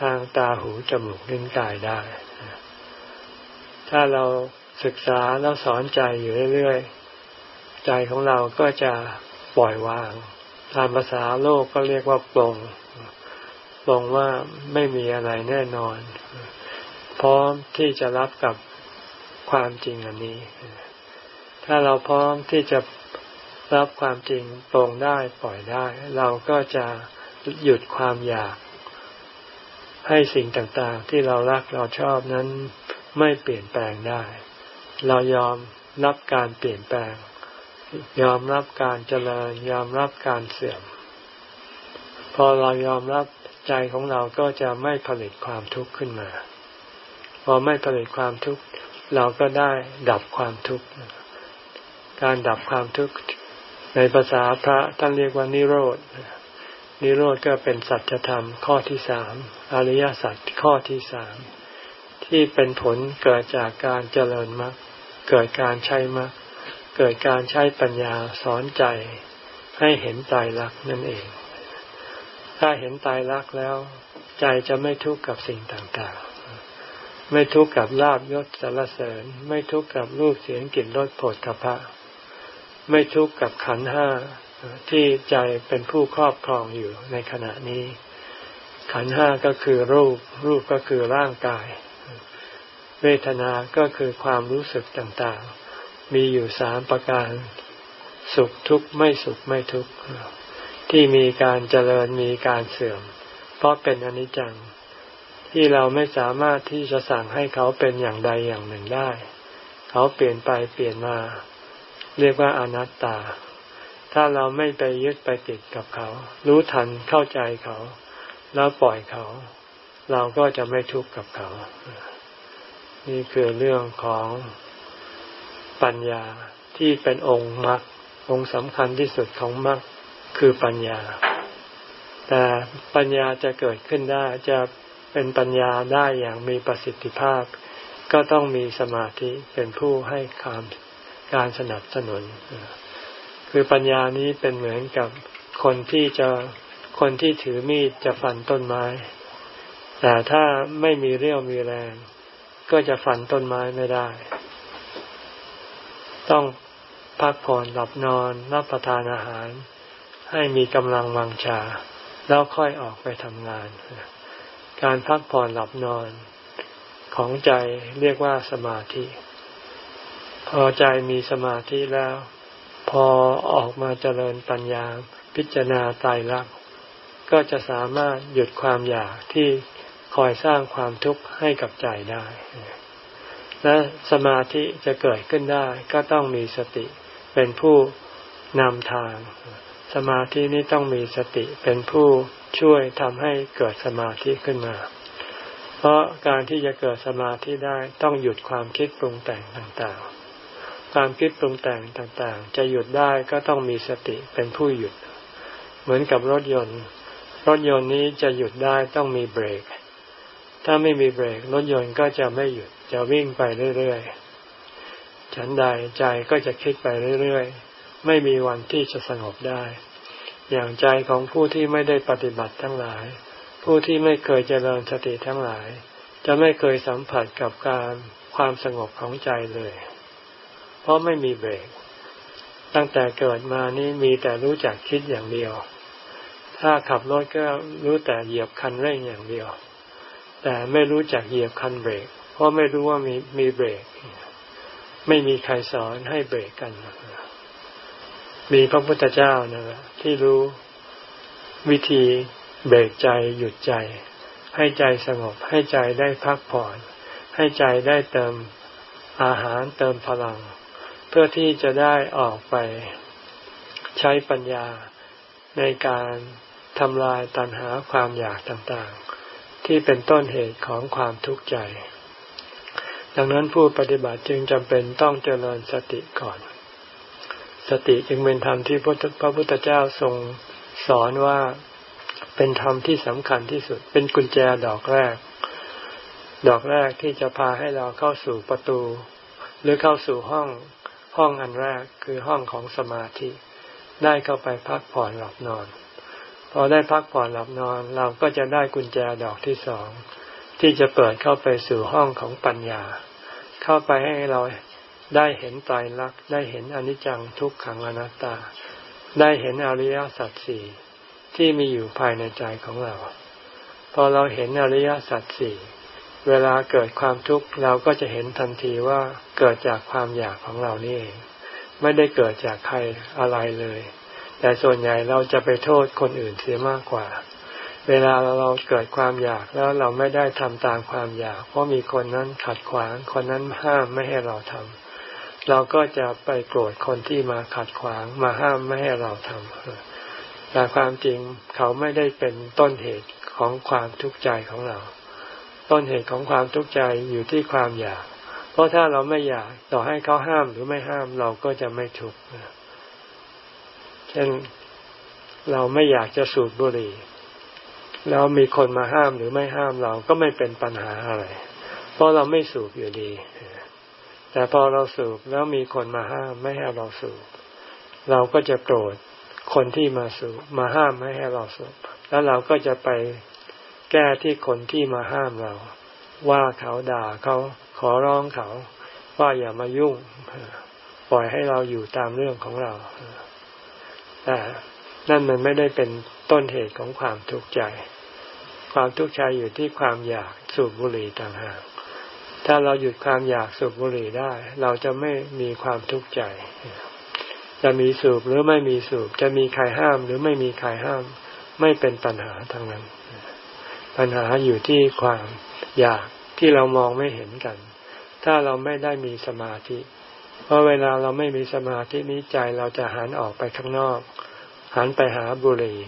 ทางตาหูจมูกลิ้นกายได้ ถ้าเราศึกษาแล้วสอนใจอยู่เรื่อยๆ ใจของเราก็จะปล่อยวาง ตามภาษาโลกก็เรียกว่าปลงปลงว่าไม่มีอะไรแน่นอน พร้อมที่จะรับกับความจริงอันนี้ ถ้าเราพร้อมที่จะรับความจริงตรงได้ปล่อยได้ เราก็จะหยุดความอยาก ให้สิ่งต่างๆ ที่เรารักเราชอบนั้นไม่เปลี่ยนแปลงได้ เรายอมรับการเปลี่ยนแปลง ยอมรับการเจริญ ยอมรับการเสื่อม พอเรายอมรับใจของเราก็จะไม่ผลิตความทุกข์ขึ้นมา พอไม่ผลิตความทุกข์ เราก็ได้ดับความทุกข์ การดับความทุกข์ในภาษาพระท่านเรียกว่านิโรธนิโรธก็เป็นสัจธรรมข้อที่สามอริยสัจข้อที่สามที่เป็นผลเกิดจากการเจริญมรรคเกิดการใช้มรรค เกิดการใช้ปัญญาสอนใจให้เห็นตายรักนั่นเอง ถ้าเห็นตายรักแล้ว ใจจะไม่ทุกข์กับสิ่งต่างๆ ไม่ทุกข์กับลาบยศสรรเสริญ ไม่ทุกข์กับรูปเสียงกลิ่นรสโผฏฐพะ ไม่ทุกข์กับขันห้าที่ใจเป็นผู้ครอบครองอยู่ในขณะนี้ ขันห้าก็คือรูป รูปก็คือร่างกาย เวทนา ก็คือความรู้สึกต่างๆ มีอยู่สามประการ สุขทุกข์ไม่สุขไม่ทุกข์ที่มีการเจริญมีการเสื่อม เพราะเป็นอนิจจัง ที่เราไม่สามารถที่จะสั่งให้เขาเป็นอย่างใดอย่างหนึ่งได้ เขาเปลี่ยนไปเปลี่ยนมา เรียกว่าอนัตตา ถ้าเราไม่ไปยึดไปติดกับเขา รู้ทันเข้าใจเขา แล้วปล่อยเขา เราก็จะไม่ทุกข์กับเขา นี่คือเรื่องของ ปัญญาที่เป็นองค์มรรคองค์สำคัญที่สุดของมรรคคือปัญญา แต่ปัญญาจะเกิดขึ้นได้จะเป็นปัญญาได้อย่างมีประสิทธิภาพ ก็ต้องมีสมาธิเป็นผู้ให้ความการสนับสนุน คือปัญญานี้เป็นเหมือนกับคนที่จะคนที่ถือมีดจะฟันต้นไม้ แต่ถ้าไม่มีเรี่ยวมีแรง ก็จะฟันต้นไม้ไม่ได้ ต้องพักผ่อนหลับนอนรับประทานอาหาร ให้มีกำลังวังชา แล้วค่อยออกไปทำงาน การพักผ่อนหลับนอนของใจเรียกว่าสมาธิ พอใจมีสมาธิแล้ว พอออกมาเจริญปัญญา พิจารณาตายรักก็จะสามารถหยุดความอยากที่คอยสร้างความทุกข์ให้กับใจได้ และสมาธิจะเกิดขึ้นได้ ก็ต้องมีสติเป็นผู้นำทาง สมาธินี้ต้องมีสติเป็นผู้ช่วยทำให้เกิดสมาธิขึ้นมา เพราะการที่จะเกิดสมาธิได้ต้องหยุดความคิดปรุงแต่งต่างๆ ความคิดปรุงแต่งต่างๆ จะหยุดได้ก็ต้องมีสติเป็นผู้หยุด เหมือนกับรถยนต์ รถยนต์นี้จะหยุดได้ต้องมีเบรก ถ้าไม่มีเบรกรถยนต์ก็จะไม่หยุด จะวิ่งไปเรื่อยๆ ฉันใดใจก็จะคิดไปเรื่อยๆ ไม่มีวันที่จะสงบได้ อย่างใจของผู้ที่ไม่ได้ปฏิบัติทั้งหลาย ผู้ที่ไม่เคยเจริญสติทั้งหลาย จะไม่เคยสัมผัสกับการความสงบของใจเลย เพราะไม่มีเบรก ตั้งแต่เกิดมานี่มีแต่รู้จักคิดอย่างเดียว ถ้าขับรถก็รู้แต่เหยียบคันเร่งอย่างเดียว แต่ไม่รู้จักเหยียบคันเบรก เพราะไม่รู้ว่ามีมีเบรก ไม่มีใครสอนให้เบรกกัน มีพระพุทธเจ้านะที่รู้วิธีเบรกใจหยุดใจ ให้ใจสงบ ให้ใจได้พักผ่อน ให้ใจได้เติมอาหารเติมพลัง เพื่อที่จะได้ออกไปใช้ปัญญาในการทำลายตัณหาความอยากต่างๆ ที่เป็นต้นเหตุของความทุกข์ใจ ดังนั้นผู้ปฏิบัติจึงจำเป็นต้องเจริญสติก่อน สติจึงเป็นธรรมที่พระพุทธเจ้าทรงสอนว่าเป็นธรรมที่สำคัญที่สุด เป็นกุญแจดอกแรก ดอกแรกที่จะพาให้เราเข้าสู่ประตู หรือเข้าสู่ห้องห้องอันแรกคือห้องของสมาธิ ได้เข้าไปพักผ่อนหลับนอน พอได้พักผ่อนหลับนอน เราก็จะได้กุญแจดอกที่สอง ที่จะเปิดเข้าไปสู่ห้องของปัญญา เข้าไปให้เราได้เห็นตายรักได้เห็นอนิจจังทุกขังอนัตตา ได้เห็นอริยสัจสี่ที่มีอยู่ภายในใจของเรา พอเราเห็นอริยสัจสี่เวลาเกิดความทุกข์เราก็จะเห็นทันทีว่าเกิดจากความอยากของเรานี่เอง ไม่ได้เกิดจากใครอะไรเลย แต่ส่วนใหญ่เราจะไปโทษคนอื่นเสียมากกว่า เวลาเราเกิดความอยากแล้วเราไม่ได้ทำตามความอยาก เพราะมีคนนั้นขัดขวาง คนนั้นห้ามไม่ให้เราทำเราก็จะไปโกรธคนที่มาขัดขวางมาห้ามไม่ให้เราทำแต่ความจริงเขาไม่ได้เป็นต้นเหตุของความทุกข์ใจของเรา ต้นเหตุของความทุกข์ใจอยู่ที่ความอยาก เพราะถ้าเราไม่อยากต่อให้เขาห้ามหรือไม่ห้ามเราก็จะไม่ทุกข์เช่นเราไม่อยากจะสูบบุหรี่ แล้วมีคนมาห้ามหรือไม่ห้ามเราก็ไม่เป็นปัญหาอะไร เพราะเราไม่สูบอยู่ดี แต่พอเราสูบแล้วมีคนมาห้ามไม่ให้เราสูบ เราก็จะโกรธคนที่มาสูบมาห้ามไม่ให้เราสูบ แล้วเราก็จะไปแก้ที่คนที่มาห้ามเรา ว่าเขาด่าเขาขอร้องเขา ว่าอย่ามายุ่ง ปล่อยให้เราอยู่ตามเรื่องของเราแต่นั่นมันไม่ได้เป็นต้นเหตุของความทุกข์ใจ ความทุกข์ใจอยู่ที่ความอยากสูบบุหรี่ต่างหาก ถ้าเราหยุดความอยากสูบบุหรี่ได้ เราจะไม่มีความทุกข์ใจ จะมีสูบหรือไม่มีสูบ จะมีใครห้ามหรือไม่มีใครห้าม ไม่เป็นปัญหาทั้งนั้น ปัญหาอยู่ที่ความอยากที่เรามองไม่เห็นกัน ถ้าเราไม่ได้มีสมาธิ เพราะเวลาเราไม่มีสมาธินี้ใจเราจะหันออกไปข้างนอก หันไปหาบุหรี่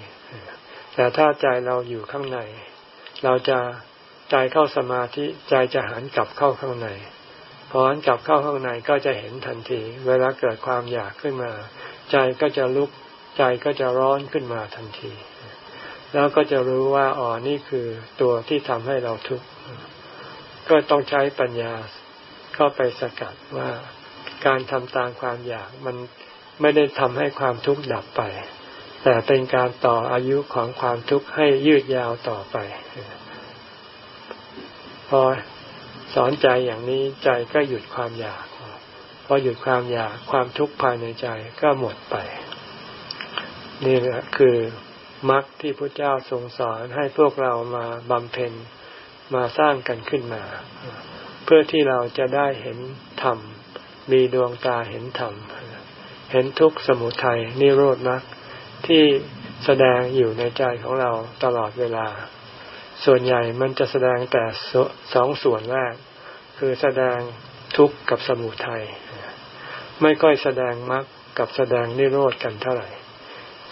แต่ถ้าใจเราอยู่ข้างใน เราจะใจเข้าสมาธิใจจะหันกลับเข้าข้างในพอหันกลับเข้าข้างในก็จะเห็นทันที เวลาเกิดความอยากขึ้นมา ใจก็จะลุกใจก็จะร้อนขึ้นมาทันที แล้วก็จะรู้ว่าอ๋อนี่คือตัวที่ทำให้เราทุกข์ก็ต้องใช้ปัญญาเข้าไปสกัดว่าการทำตามความอยากมันไม่ได้ทำให้ความทุกข์ดับไป แต่เป็นการต่ออายุของความทุกข์ให้ยืดยาวต่อไป พอสอนใจอย่างนี้ใจก็หยุดความอยาก พอหยุดความอยากความทุกข์ภายในใจก็หมดไป นี่แหละคือมรรคที่พระเจ้าทรงสอนให้พวกเรามาบำเพ็ญมาสร้างกันขึ้นมา เพื่อที่เราจะได้เห็นธรรม มีดวงตาเห็นธรรม เห็นทุกข์สมุทัยนิโรธมรรค ที่แสดงอยู่ในใจของเราตลอดเวลา ส่วนใหญ่มันจะแสดงแต่สองส่วนแรก คือแสดงทุกข์กับสมุทัยไม่ค่อยแสดงมรรคกับแสดงนิโรธกันเท่าไหร่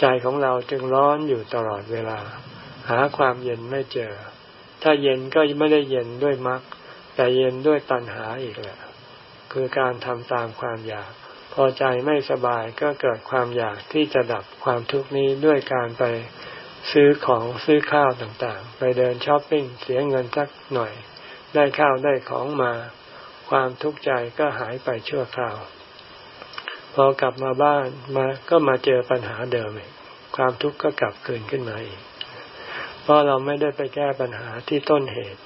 ใจของเราจึงร้อนอยู่ตลอดเวลา หาความเย็นไม่เจอ ถ้าเย็นก็ไม่ได้เย็นด้วยมรรคแต่เย็นด้วยตัณหาอีกแหละคือการทำตามความอยาก พอใจไม่สบายก็เกิดความอยากที่จะดับความทุกข์นี้ด้วยการไปซื้อของซื้อข้าวต่างๆ ไปเดินช้อปปิ้งเสียเงินสักหน่อย ได้ข้าวได้ของมา ความทุกข์ใจก็หายไปชั่วคราว พอกลับมาบ้านมาก็มาเจอปัญหาเดิมอีกความทุกข์ก็กลับคืนขึ้นมาอีก เพราะเราไม่ได้ไปแก้ปัญหาที่ต้นเหตุ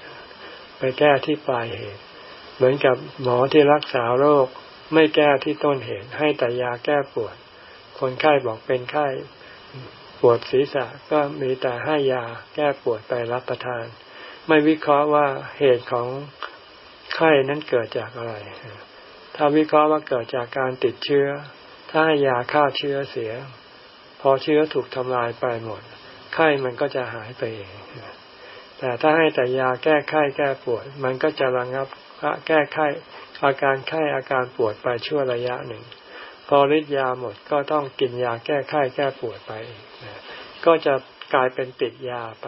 ไปแก้ที่ปลายเหตุ เหมือนกับหมอที่รักษาโรค ไม่แก้ที่ต้นเหตุให้แต่ยาแก้ปวด คนไข้บอกเป็นไข้ปวดศีรษะก็มีแต่ให้ยาแก้ปวดไปรับประทาน ไม่วิเคราะห์ว่าเหตุของไข้นั้นเกิดจากอะไร ถ้าวิเคราะห์ว่าเกิดจากการติดเชื้อ ถ้าให้ยาฆ่าเชื้อเสีย พอเชื้อถูกทำลายไปหมด ไข้มันก็จะหายไปเอง แต่ถ้าให้แต่ยาแก้ไข้แก้ปวด มันก็จะระงับแก้ไข้ อาการไข้อาการปวดไปชั่วระยะหนึ่ง พอฤทธิ์ยาหมดก็ต้องกินยาแก้ไข้แก้ปวดไป ก็จะกลายเป็นติดยาไป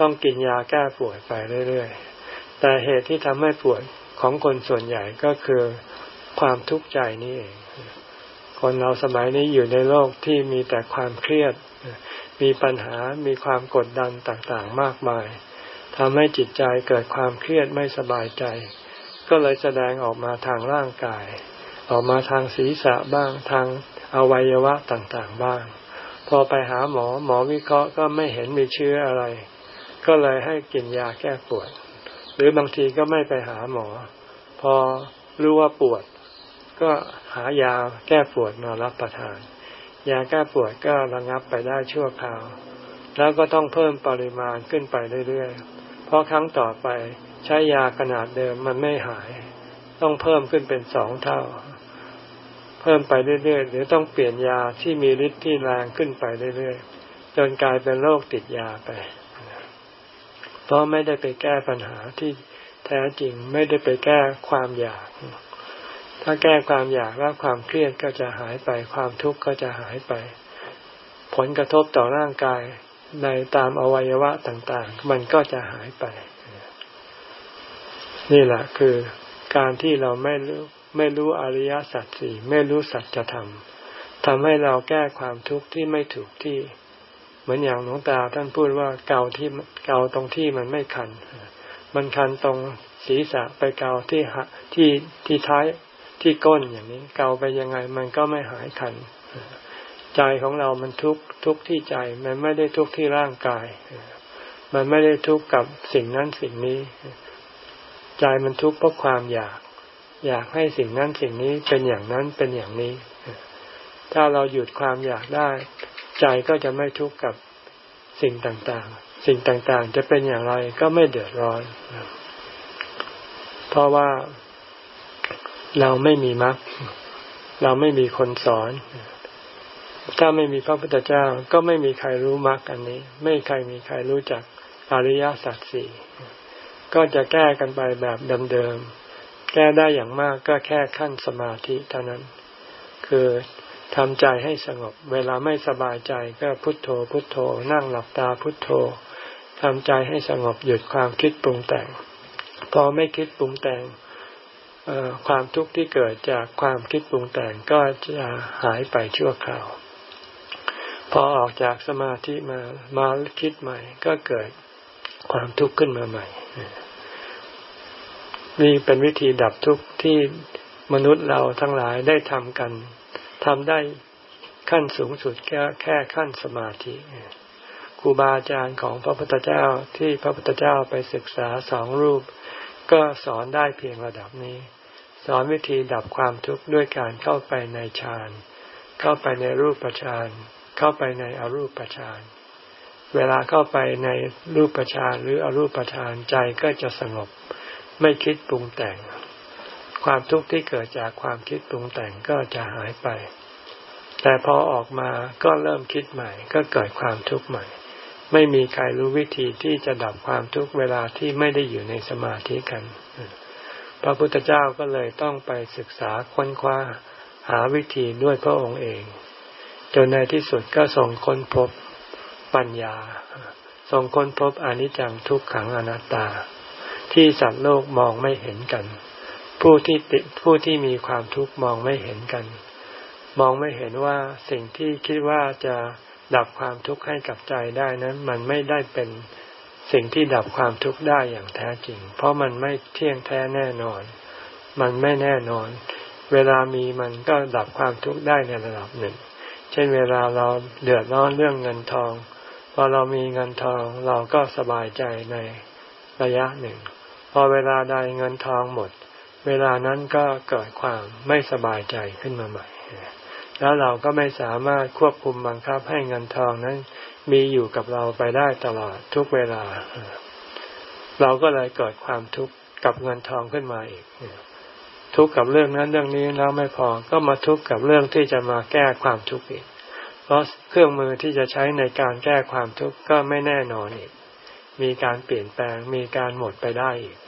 ต้องกินยาแก้ปวดไปเรื่อยๆ แต่เหตุที่ทำให้ปวดของคนส่วนใหญ่ก็คือความทุกข์ใจนี่เอง คนเราสมัยนี้อยู่ในโลกที่มีแต่ความเครียด มีปัญหา มีความกดดันต่างๆ มากมายทำให้จิตใจเกิดความเครียดไม่สบายใจ ก็เลยแสดงออกมาทางร่างกาย ออกมาทางศีรษะบ้างทางอวัยวะต่างๆบ้าง พอไปหาหมอหมอวิเคราะห์ก็ไม่เห็นมีเชื้ออะไร ก็เลยให้กินยาแก้ปวด หรือบางทีก็ไม่ไปหาหมอ พอรู้ว่าปวด ก็หายาแก้ปวดมารับประทาน ยาแก้ปวดก็ระงับไปได้ชั่วคราว แล้วก็ต้องเพิ่มปริมาณขึ้นไปเรื่อยๆเพราะครั้งต่อไป ใช้ยาขนาดเดิมมันไม่หาย ต้องเพิ่มขึ้นเป็นสองเท่า เพิ่มไปเรื่อยๆหรือต้องเปลี่ยนยาที่มีฤทธิ์ที่แรงขึ้นไปเรื่อยๆจนกลายเป็นโรคติดยาไป เพราะไม่ได้ไปแก้ปัญหาที่แท้จริงไม่ได้ไปแก้ความอยาก ถ้าแก้ความอยากแล้วความเครียดก็จะหายไป ความทุกข์ก็จะหายไป ผลกระทบต่อร่างกายในตามอวัยวะต่างๆ มันก็จะหายไป นี่แหละคือการที่เราไม่รู้ไม่รู้อริยสัจสี่ไม่รู้สัจธรรมทำให้เราแก้ความทุกข์ที่ไม่ถูกที่ เหมือนอย่างหลวงตาท่านพูดว่าเกาที่เกาตรงที่มันไม่คัน มันคันตรงศีรษะไปเกาที่หที่ที่ท้ายที่ก้นอย่างนี้ เกาไปยังไงมันก็ไม่หายคัน ใจของเรามันทุกทุกที่ใจ มันไม่ได้ทุกข์ที่ร่างกาย มันไม่ได้ทุกข์กับสิ่งนั้นสิ่งนี้ ใจมันทุกข์เพราะความอยาก อยากให้สิ่งนั้นสิ่งนี้เป็นอย่างนั้นเป็นอย่างนี้ ถ้าเราหยุดความอยากได้ ใจก็จะไม่ทุกข์กับสิ่งต่างๆ สิ่งต่างๆ จะเป็นอย่างไรก็ไม่เดือดร้อน เพราะว่าเราไม่มีมรรคเราไม่มีคนสอน ถ้าไม่มีพระพุทธเจ้าก็ไม่มีใครรู้มรรคอันนี้ ไม่ใครมีใครรู้จักอริยสัจสี่ ก็จะแก้กันไปแบบเดิมๆ แก้ได้อย่างมากก็แค่ขั้นสมาธิเท่านั้น คือทำใจให้สงบ เวลาไม่สบายใจก็พุทโธ พุทโธ นั่งหลับตาพุทโธทำใจให้สงบหยุดความคิดปรุงแต่ง พอไม่คิดปรุงแต่งความทุกข์ที่เกิดจากความคิดปรุงแต่งก็จะหายไปชั่วคราว พอออกจากสมาธิมามาคิดใหม่ ก็เกิด ความทุกข์ขึ้นมาใหม่ นี่เป็นวิธีดับทุกข์ที่มนุษย์เราทั้งหลายได้ทำกันทำได้ขั้นสูงสุดแค่แค่ขั้นสมาธิครูบาอาจารย์ของพระพุทธเจ้าที่พระพุทธเจ้าไปศึกษาสองรูป ก็สอนได้เพียงระดับนี้ สอนวิธีดับความทุกข์ด้วยการเข้าไปในฌาน เข้าไปในรูปฌาน เข้าไปในอรูปฌาน เวลาเข้าไปในรูปฌานหรืออรูปฌานใจก็จะสงบ ไม่คิดปรุงแต่ง ความทุกข์ที่เกิดจากความคิดปรุงแต่งก็จะหายไป แต่พอออกมาก็เริ่มคิดใหม่ ก็เกิดความทุกข์ใหม่ ไม่มีใครรู้วิธีที่จะดับความทุกข์เวลาที่ไม่ได้อยู่ในสมาธิกัน พระพุทธเจ้าก็เลยต้องไปศึกษาค้นคว้าหาวิธีด้วยพระองค์เอง จนในที่สุดก็ส่งค้นพบ ปัญญา ทรงค้นพบอนิจจังทุกขังอนัตตา ที่สัตว์โลกมองไม่เห็นกัน ผู้ที่ติผู้ที่มีความทุกข์มองไม่เห็นกัน มองไม่เห็นว่าสิ่งที่คิดว่าจะดับความทุกข์ให้กับใจได้นั้น มันไม่ได้เป็นสิ่งที่ดับความทุกข์ได้อย่างแท้จริง เพราะมันไม่เที่ยงแท้แน่นอน มันไม่แน่นอน เวลามีมันก็ดับความทุกข์ได้ในระดับหนึ่ง เช่นเวลาเราเดือดร้อนเรื่องเงินทอง พอเรามีเงินทองเราก็สบายใจในระยะหนึ่ง พอเวลาใดเงินทองหมด เวลานั้นก็เกิดความไม่สบายใจขึ้นมาใหม่ แล้วเราก็ไม่สามารถควบคุมบังคับให้เงินทองนั้นมีอยู่กับเราไปได้ตลอดทุกเวลา เราก็เลยเกิดความทุกข์กับเงินทองขึ้นมาอีก ทุกข์กับเรื่องนั้นเรื่องนี้แล้วไม่พอ ก็มาทุกข์กับเรื่องที่จะมาแก้ความทุกข์อีก เพราะเครื่องมือที่จะใช้ในการแก้ความทุกข์ก็ไม่แน่นอนอีก มีการเปลี่ยนแปลง มีการหมดไปได้อีก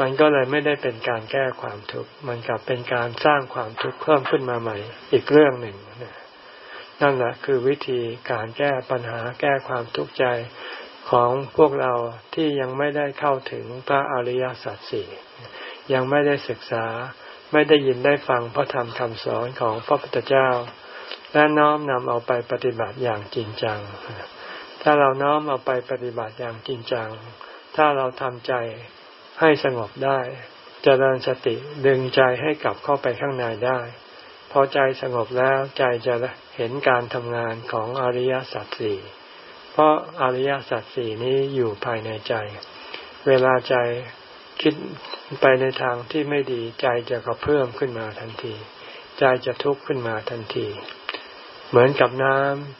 มันก็เลยไม่ได้เป็นการแก้ความทุกข์ มันกลับเป็นการสร้างความทุกข์เพิ่มขึ้นมาใหม่ อีกเรื่องหนึ่งนั่นแหละคือวิธีการแก้ปัญหาแก้ความทุกข์ใจของพวกเราที่ยังไม่ได้เข้าถึงพระอริยสัจสี่ยังไม่ได้ศึกษา ไม่ได้ยินได้ฟังพระธรรมคำสอนของพระพุทธเจ้า และน้อมนำเอาไปปฏิบัติอย่างจริงจัง ถ้าเราน้อมเอาไปปฏิบัติอย่างจริงจัง ถ้าเราทำใจให้สงบได้จเจริญสติดึงใจให้กลับเข้าไปข้างในได้ พอใจสงบแล้วใจจะเห็นการทำงานของอริยสัจสี่เพราะอริยสัจสี่นี้อยู่ภายในใจ เวลาใจคิดไปในทางที่ไม่ดีใจจะกระเพิ่มขึ้นมาทันที ใจจะทุกข์ขึ้นมาทันที เหมือนกับน้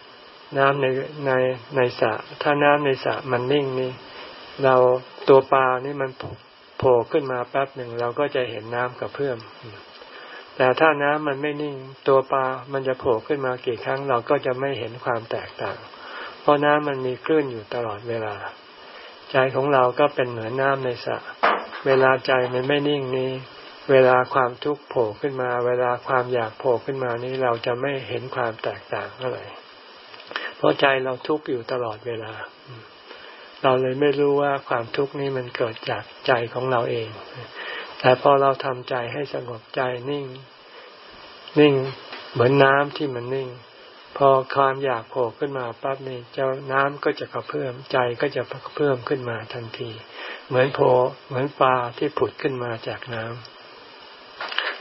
ำน้ำในในในสระถ้าน้ำในสระมันนิ่งนี่เราตัวปลานี่มันโผล่ขึ้นมาแป๊บหนึ่งเราก็จะเห็นน้ำกับเพื่อมแต่ถ้าน้ำมันไม่นิ่ง ตัวปลา มันจะโผล่ขึ้นมากี่ครั้ง เราก็จะไม่เห็นความแตกต่าง เพราะน้ำมันมีคลื่นอยู่ตลอดเวลา ใจของเราก็เป็นเหมือนน้ำในสระ เวลาใจมันไม่นิ่งนี้ เวลาความทุกข์โผล่ขึ้นมา เวลาความอยากโผล่ขึ้นมานี้เราจะไม่เห็นความแตกต่างเท่าไหร่เพราะใจเราทุกข์อยู่ตลอดเวลา เราเลยไม่รู้ว่าความทุกข์นี้มันเกิดจากใจของเราเอง แต่พอเราทำใจให้สงบใจนิ่ง นิ่งเหมือนน้ำที่มันนิ่ง พอความอยากโผล่ขึ้นมาปั๊บนี่เจ้าน้ำก็จะกระเพื่อมใจก็จะกระเพื่อมขึ้นมาทันที เหมือนโผเหมือนปลาที่ผุดขึ้นมาจากน้ำ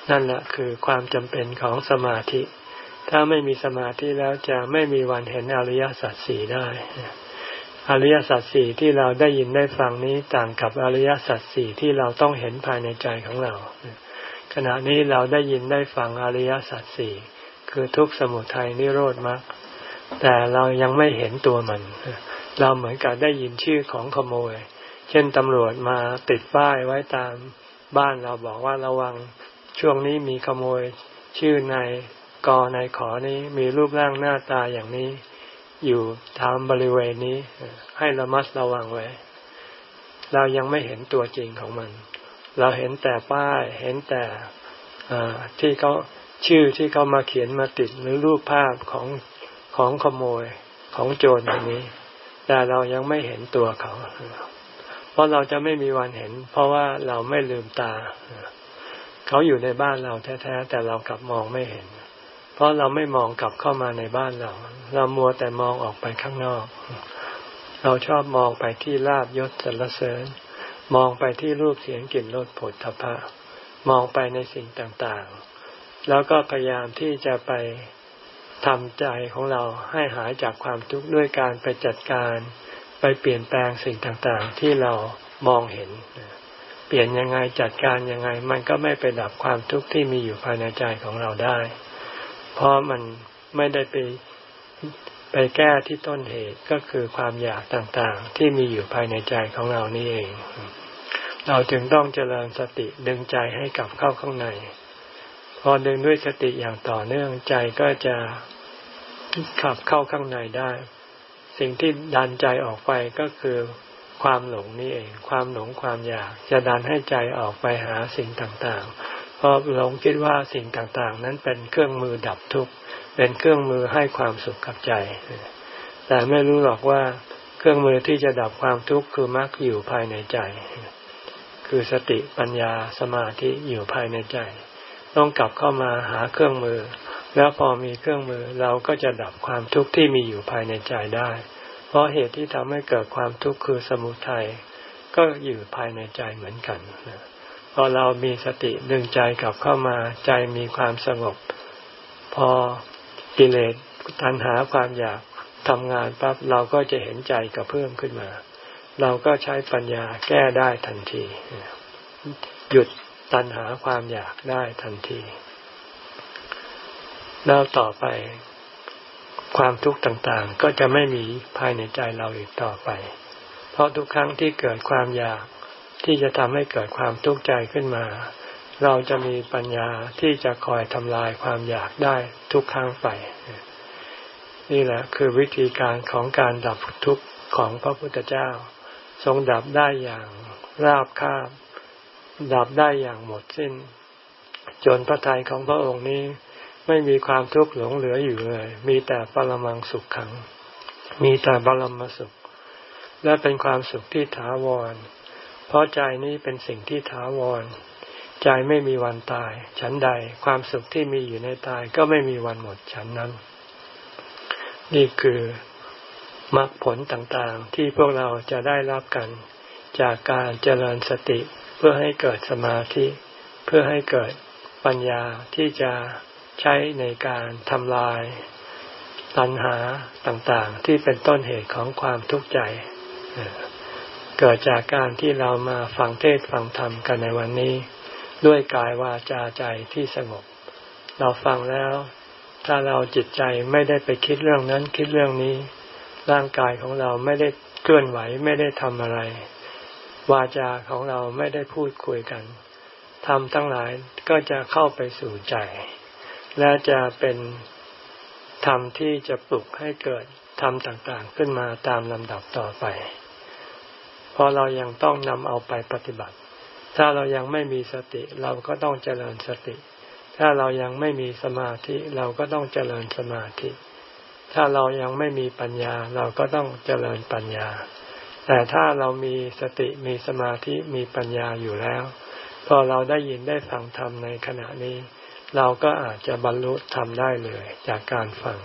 นั่นแหละคือความจำเป็นของสมาธิ ถ้าไม่มีสมาธิแล้วจะไม่มีวันเห็นอริยสัจสี่ได้อริยสัจสี่ที่เราได้ยินได้ฟังนี้ต่างกับอริยสัจสี่ที่เราต้องเห็นภายในใจของเรา ขณะนี้เราได้ยินได้ฟังอริยสัจสี่คือทุกสมุทัยนิโรธมรรคแต่เรายังไม่เห็นตัวมัน เราเหมือนกับได้ยินชื่อของขโมย เช่นตำรวจมาติดป้ายไว้ตามบ้านเราบอกว่าระวัง ช่วงนี้มีขโมยชื่อนายกอในขอนี้มีรูปร่างหน้าตาอย่างนี้ อยู่ตามบริเวณนี้ ให้ระมัดระวังไว้ เรายังไม่เห็นตัวจริงของมัน เราเห็นแต่ป้ายเห็นแต่ที่เขาชื่อที่เขามาเขียนมาติดหรือรูปภาพของของขโมยของโจรอันนี้ แต่เรายังไม่เห็นตัวเขา เพราะเราจะไม่มีวันเห็น เพราะว่าเราไม่ลืมตา เขาอยู่ในบ้านเราแท้ๆแต่เรากลับมองไม่เห็น เพราะเราไม่มองกลับเข้ามาในบ้านเรา เรามัวแต่มองออกไปข้างนอก เราชอบมองไปที่ลาบยศสรรเสริญ มองไปที่รูปเสียงกลิ่นรสผลทพะมองไปในสิ่งต่างๆ แล้วก็พยายามที่จะไปทำใจของเราให้หายจากความทุกข์ด้วยการไปจัดการ ไปเปลี่ยนแปลงสิ่งต่างๆ ที่เรามองเห็น เปลี่ยนยังไงจัดการยังไง มันก็ไม่ไปดับความทุกข์ที่มีอยู่ภายในใจของเราได้ เพราะมันไม่ได้ไปไปแก้ที่ต้นเหตุก็คือความอยากต่างๆ ที่มีอยู่ภายในใจของเรานี่เอง เราจึงต้องเจริญสติดึงใจให้กลับเข้าข้างใน พอดึงด้วยสติอย่างต่อเนื่องใจก็จะขับเข้าข้างในได้ สิ่งที่ดันใจออกไปก็คือ ความหลงนี่เอง ความหลงความอยากจะดันให้ใจออกไปหาสิ่งต่างๆ เพราะหลงคิดว่าสิ่งต่างๆ นั้นเป็นเครื่องมือดับทุกข์ เป็นเครื่องมือให้ความสุขกับใจ แต่ไม่รู้หรอกว่าเครื่องมือที่จะดับความทุกข์คือมรรคอยู่ภายในใจ คือสติปัญญาสมาธิอยู่ภายในใจ ต้องกลับเข้ามาหาเครื่องมือ แล้วพอมีเครื่องมือเราก็จะดับความทุกข์ที่มีอยู่ภายในใจได้ เพราะเหตุที่ทำให้เกิดความทุกข์คือสมุทัยก็อยู่ภายในใจเหมือนกันพอเรามีสติดึงใจกลับเข้ามาใจมีความสงบ พอกิเลสตัณหาความอยากทำงานปั๊บเราก็จะเห็นใจกระเพิ่มขึ้นมา เราก็ใช้ปัญญาแก้ได้ทันที หยุดตัณหาความอยากได้ทันที แล้วต่อไป ความทุกข์ต่างๆ ก็จะไม่มีภายในใจเราอีกต่อไป เพราะทุกครั้งที่เกิดความอยากที่จะทำให้เกิดความทุกข์ใจขึ้นมา เราจะมีปัญญาที่จะคอยทำลายความอยากได้ทุกครั้งไป นี่แหละคือวิธีการของการดับทุกข์ของพระพุทธเจ้า ทรงดับได้อย่างราบคาบ ดับได้อย่างหมดสิ้น จนพระทัยของพระองค์นี้ ไม่มีความทุกข์หลงเหลืออยู่เลย มีแต่ปรมังสุขขัง มีแต่บรมสุข และเป็นความสุขที่ถาวร เพราะใจนี้เป็นสิ่งที่ถาวร ใจไม่มีวันตาย ฉันใดความสุขที่มีอยู่ในตายก็ไม่มีวันหมดฉันนั้น นี่คือมรรคผลต่างๆ ที่พวกเราจะได้รับกัน จากการเจริญสติเพื่อให้เกิดสมาธิ เพื่อให้เกิดปัญญาที่จะ ใช้ในการทำลายตัณหาต่างๆ ที่เป็นต้นเหตุของความทุกข์ใจ เกิดจากการที่เรามาฟังเทศฟังธรรมกันในวันนี้ ด้วยกายวาจาใจที่สงบ เราฟังแล้ว ถ้าเราจิตใจไม่ได้ไปคิดเรื่องนั้นคิดเรื่องนี้ ร่างกายของเราไม่ได้เคลื่อนไหวไม่ได้ทำอะไร วาจาของเราไม่ได้พูดคุยกันทำทั้งหลายก็จะเข้าไปสู่ใจ และจะเป็นธรรมที่จะปลุกให้เกิดธรรมต่างๆ ขึ้นมาตามลำดับต่อไป เพราะเรายังต้องนำเอาไปปฏิบัติ ถ้าเรายังไม่มีสติเราก็ต้องเจริญสติ ถ้าเรายังไม่มีสมาธิเราก็ต้องเจริญสมาธิ ถ้าเรายังไม่มีปัญญาเราก็ต้องเจริญปัญญา แต่ถ้าเรามีสติมีสมาธิมีปัญญาอยู่แล้ว พอเราได้ยินได้ฟังธรรมในขณะนี้ เราก็อาจจะบรรลุธรรมได้เลยจากการฟัง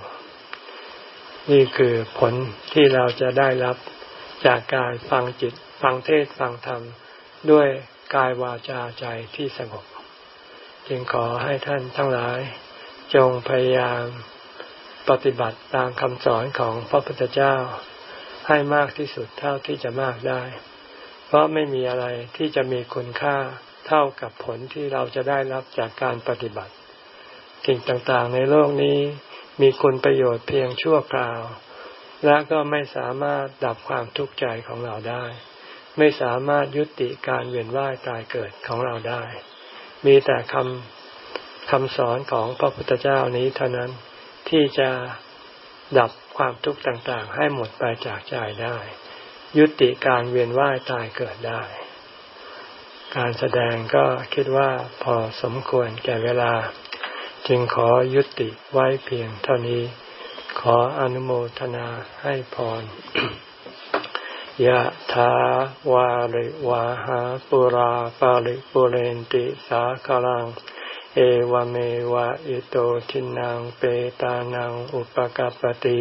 นี่คือผลที่เราจะได้รับจากการฟังจิตฟังเทศฟังธรรม ด้วยกายวาจาใจที่สงบ จึงขอให้ท่านทั้งหลาย จงพยายามปฏิบัติตามคำสอนของพระพุทธเจ้า ให้มากที่สุดเท่าที่จะมากได้ เพราะไม่มีอะไรที่จะมีคุณค่า เท่ากับผลที่เราจะได้รับจากการปฏิบัติ สิ่งต่างๆในโลกนี้มีคุณประโยชน์เพียงชั่วคราว และก็ไม่สามารถดับความทุกข์ใจของเราได้ ไม่สามารถยุติการเวียนว่ายตายเกิดของเราได้ มีแต่คำคำสอนของพระพุทธเจ้านี้เท่านั้นที่จะดับความทุกข์ต่างๆ ให้หมดไปจากใจได้ ยุติการเวียนว่ายตายเกิดได้ การแสดงก็คิดว่าพอสมควรแก่เวลา จึงขอยุติไว้เพียงเท่านี้ ขออนุโมทนาให้พรยะถาวาริวาหาปุราปาริปุเรนติสาคลัง เอวเมวะอิโตทินังเปตานังอุปกปติ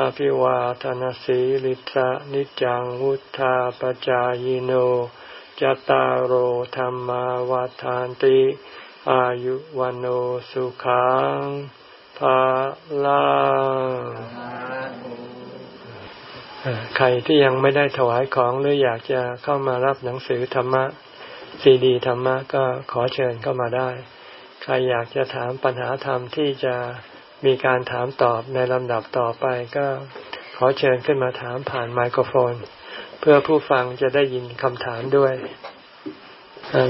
อภิวาทนสีลิสะนิจังวุธาปจายโนจตารโหธรรมาวาทานติ อายุวันโอสุขังภาลาใครที่ยังไม่ได้ถวายของหรืออยากจะเข้ามารับหนังสือธรรมะซีดีธรรมะก็ขอเชิญเข้ามาได้ ใครอยากจะถามปัญหาธรรมที่จะ มีการถามตอบในลำดับต่อไปก็ขอเชิญขึ้นมาถามผ่านไมโครโฟน เพื่อผู้ฟังจะได้ยินคำถามด้วย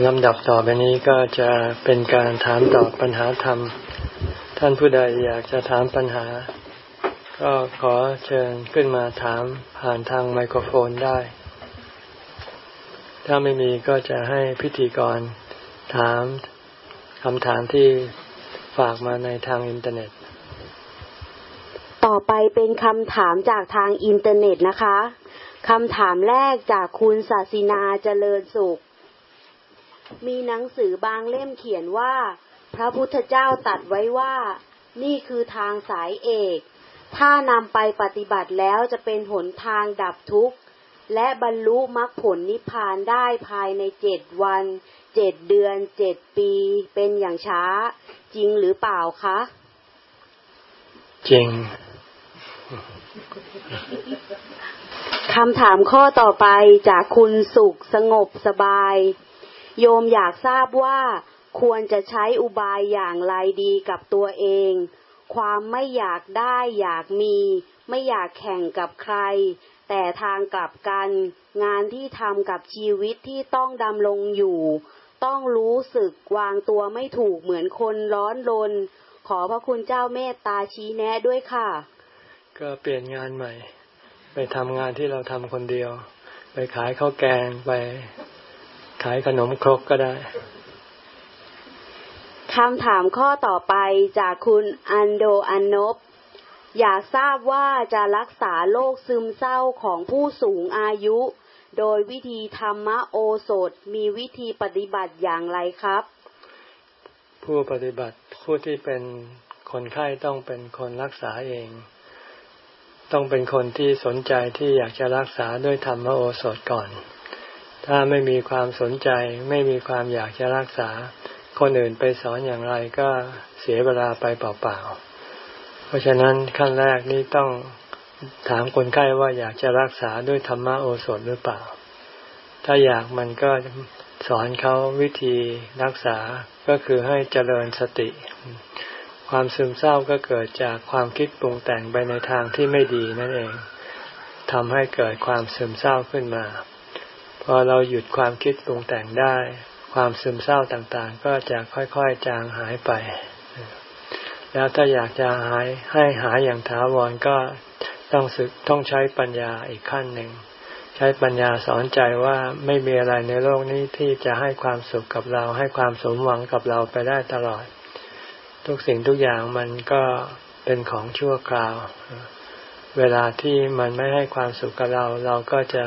ลำดับต่อไปนี้ก็จะเป็นการถามตอบปัญหาธรรม ท่านผู้ใดอยากจะถามปัญหา ก็ขอเชิญขึ้นมาถามผ่านทางไมโครโฟนได้ ถ้าไม่มีก็จะให้พิธีกรถามคำถามที่ฝากมาในทางอินเทอร์เน็ต ต่อไปเป็นคำถามจากทางอินเทอร์เน็ตนะคะคำถามแรกจากคุณศาสินาเจริญสุข มีหนังสือบางเล่มเขียนว่า พระพุทธเจ้าตรัสไว้ว่า นี่คือทางสายเอก ถ้านำไปปฏิบัติแล้วจะเป็นหนทางดับทุกข์ และบรรลุมรรคผลนิพพานได้ภายในเจ็ดวันเจ็ดเดือนเจ็ดปี เป็นอย่างช้า จริงหรือเปล่าคะ จริง คำถามข้อต่อไปจากคุณสุขสงบสบาย โยมอยากทราบว่าควรจะใช้อุบายอย่างไรดีกับตัวเอง ความไม่อยากได้อยากมี ไม่อยากแข่งกับใคร แต่ทางกลับกัน งานที่ทำกับชีวิตที่ต้องดำรงอยู่ ต้องรู้สึกวางตัวไม่ถูกเหมือนคนร้อนรนขอพระคุณเจ้าเมตตาชี้แนะด้วยค่ะ ก็เปลี่ยนงานใหม่ ไปทำงานที่เราทำคนเดียว ไปขายข้าวแกงไปขายขนมครกก็ได้คำถามข้อต่อไปจากคุณอันโดอันนบ อยากทราบว่าจะรักษาโรคซึมเศร้าของผู้สูงอายุ โดยวิธีธรรมโอสถมีวิธีปฏิบัติอย่างไรครับ ผู้ปฏิบัติผู้ที่เป็นคนไข้ต้องเป็นคนรักษาเอง ต้องเป็นคนที่สนใจที่อยากจะรักษาด้วยธรรมโอสถก่อน ถ้าไม่มีความสนใจไม่มีความอยากจะรักษา คนอื่นไปสอนอย่างไรก็เสียเวลาไปเปล่าๆ เพราะฉะนั้นขั้นแรกนี้ต้องถามคนไข้ว่าอยากจะรักษาด้วยธรรมโอสถหรือเปล่า ถ้าอยากมันก็สอนเขาวิธีรักษาก็คือให้เจริญสติ ความซึมเศร้าก็เกิดจากความคิดปรุงแต่งไปในทางที่ไม่ดีนั่นเองทำให้เกิดความซึมเศร้าขึ้นมา พอเราหยุดความคิดปรุงแต่งได้ ความซึมเศร้าต่างๆ ก็จะค่อยๆจางหายไป แล้วถ้าอยากจะหายให้หายอย่างถาวรก็ต้องศึกต้องใช้ปัญญาอีกขั้นหนึ่ง ใช้ปัญญาสอนใจว่าไม่มีอะไรในโลกนี้ที่จะให้ความสุขกับเราให้ความสมหวังกับเราไปได้ตลอด ทุกสิ่งทุกอย่างมันก็เป็นของชั่วคราว เวลาที่มันไม่ให้ความสุขกับเรา เราก็จะ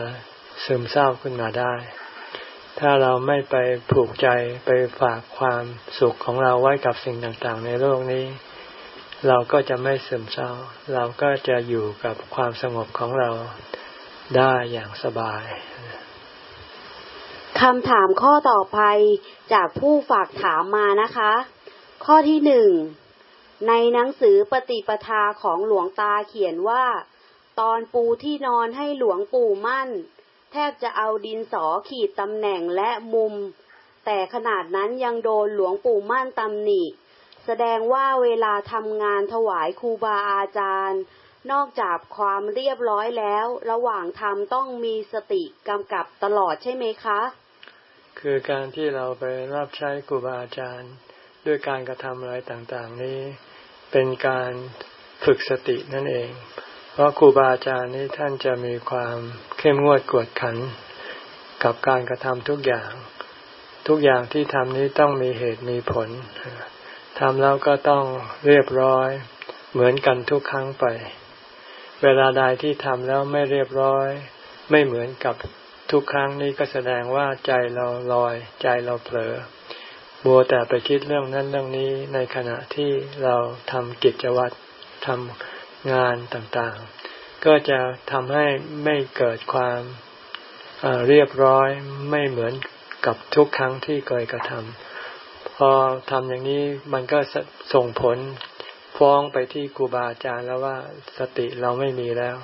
ซึมเศร้าขึ้นมาได้ ถ้าเราไม่ไปผูกใจไปฝากความสุขของเราไว้กับสิ่งต่างๆ ในโลกนี้ เราก็จะไม่ซึมเศร้า เราก็จะอยู่กับความสงบของเราได้อย่างสบายคำถามข้อต่อไปจากผู้ฝากถามมานะคะ ข้อที่หนึ่งในหนังสือปฏิปทาของหลวงตาเขียนว่า ตอนปูที่นอนให้หลวงปู่มั่น แทบจะเอาดินสอขีดตำแหน่งและมุม แต่ขนาดนั้นยังโดนหลวงปู่มั่นตำหนิ แสดงว่าเวลาทำงานถวายครูบาอาจารย์ นอกจากความเรียบร้อยแล้ว ระหว่างทำต้องมีสติกำกับตลอดใช่ไหมคะ คือการที่เราไปรับใช้ครูบาอาจารย์ ด้วยการกระทำอะไรต่างๆ นี้ เป็นการฝึกสตินั่นเอง เพราะครูบาอาจารย์นี้ท่านจะมีความเข้มงวดกวดขัน กับการกระทำทุกอย่าง ทุกอย่างที่ทำนี้ต้องมีเหตุมีผลทำแล้วก็ต้องเรียบร้อย เหมือนกันทุกครั้งไป เวลาใดที่ทำแล้วไม่เรียบร้อย ไม่เหมือนกับทุกครั้งนี้ก็แสดงว่าใจเราลอย ใจเราเผลอ มัวแต่ไปคิดเรื่องนั้นเรื่องนี้ในขณะที่เราทำกิจวัตรทำงานต่างๆ ก็จะทำให้ไม่เกิดความเรียบร้อยไม่เหมือนกับทุกครั้งที่เคยกระทำพอทำอย่างนี้มันก็ส่งผลฟ้องไปที่ครูบาอาจารย์แล้วว่าสติเราไม่มีแล้ว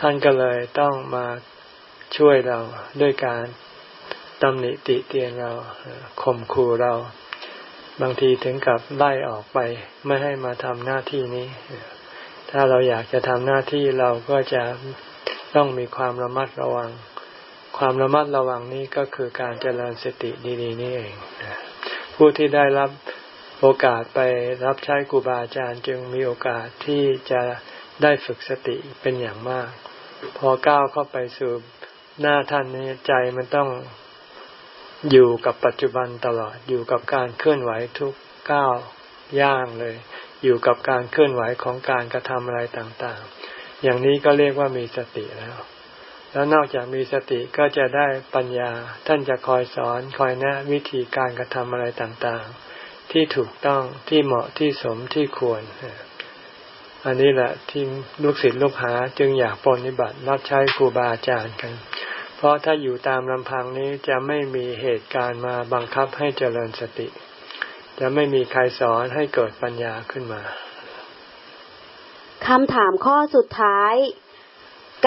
ท่านก็เลยต้องมาช่วยเราด้วยการ ตำหนิติเตียนเราข่มขู่เรา บางทีถึงกับไล่ออกไป ไม่ให้มาทำหน้าที่นี้ ถ้าเราอยากจะทำหน้าที่เราก็จะต้องมีความระมัดระวัง ความระมัดระวังนี้ก็คือการเจริญสติดีๆนี่เอง ผู้ที่ได้รับโอกาสไปรับใช้ครูบาอาจารย์จึงมีโอกาสที่จะได้ฝึกสติเป็นอย่างมาก พอก้าวเข้าไปสู่หน้าท่านนี้ใจมันต้อง อยู่กับปัจจุบันตลอดอยู่กับการเคลื่อนไหวทุกก้าวย่างเลย อยู่กับการเคลื่อนไหวของการกระทำอะไรต่างๆ อย่างนี้ก็เรียกว่ามีสติแล้ว แล้วนอกจากมีสติก็จะได้ปัญญา ท่านจะคอยสอนคอยแนะวิธีการกระทำอะไรต่างๆ ที่ถูกต้องที่เหมาะที่สมที่ควร อันนี้แหละที่ลูกศิษย์ลูกหาจึงอยากปฏิบัติรับใช้ครูบาอาจารย์กัน ราะถ้าอยู่ตามลำพังนี้จะไม่มีเหตุการณ์มาบังคับให้เจริญสติ จะไม่มีใครสอนให้เกิดปัญญาขึ้นมาคำถามข้อสุดท้าย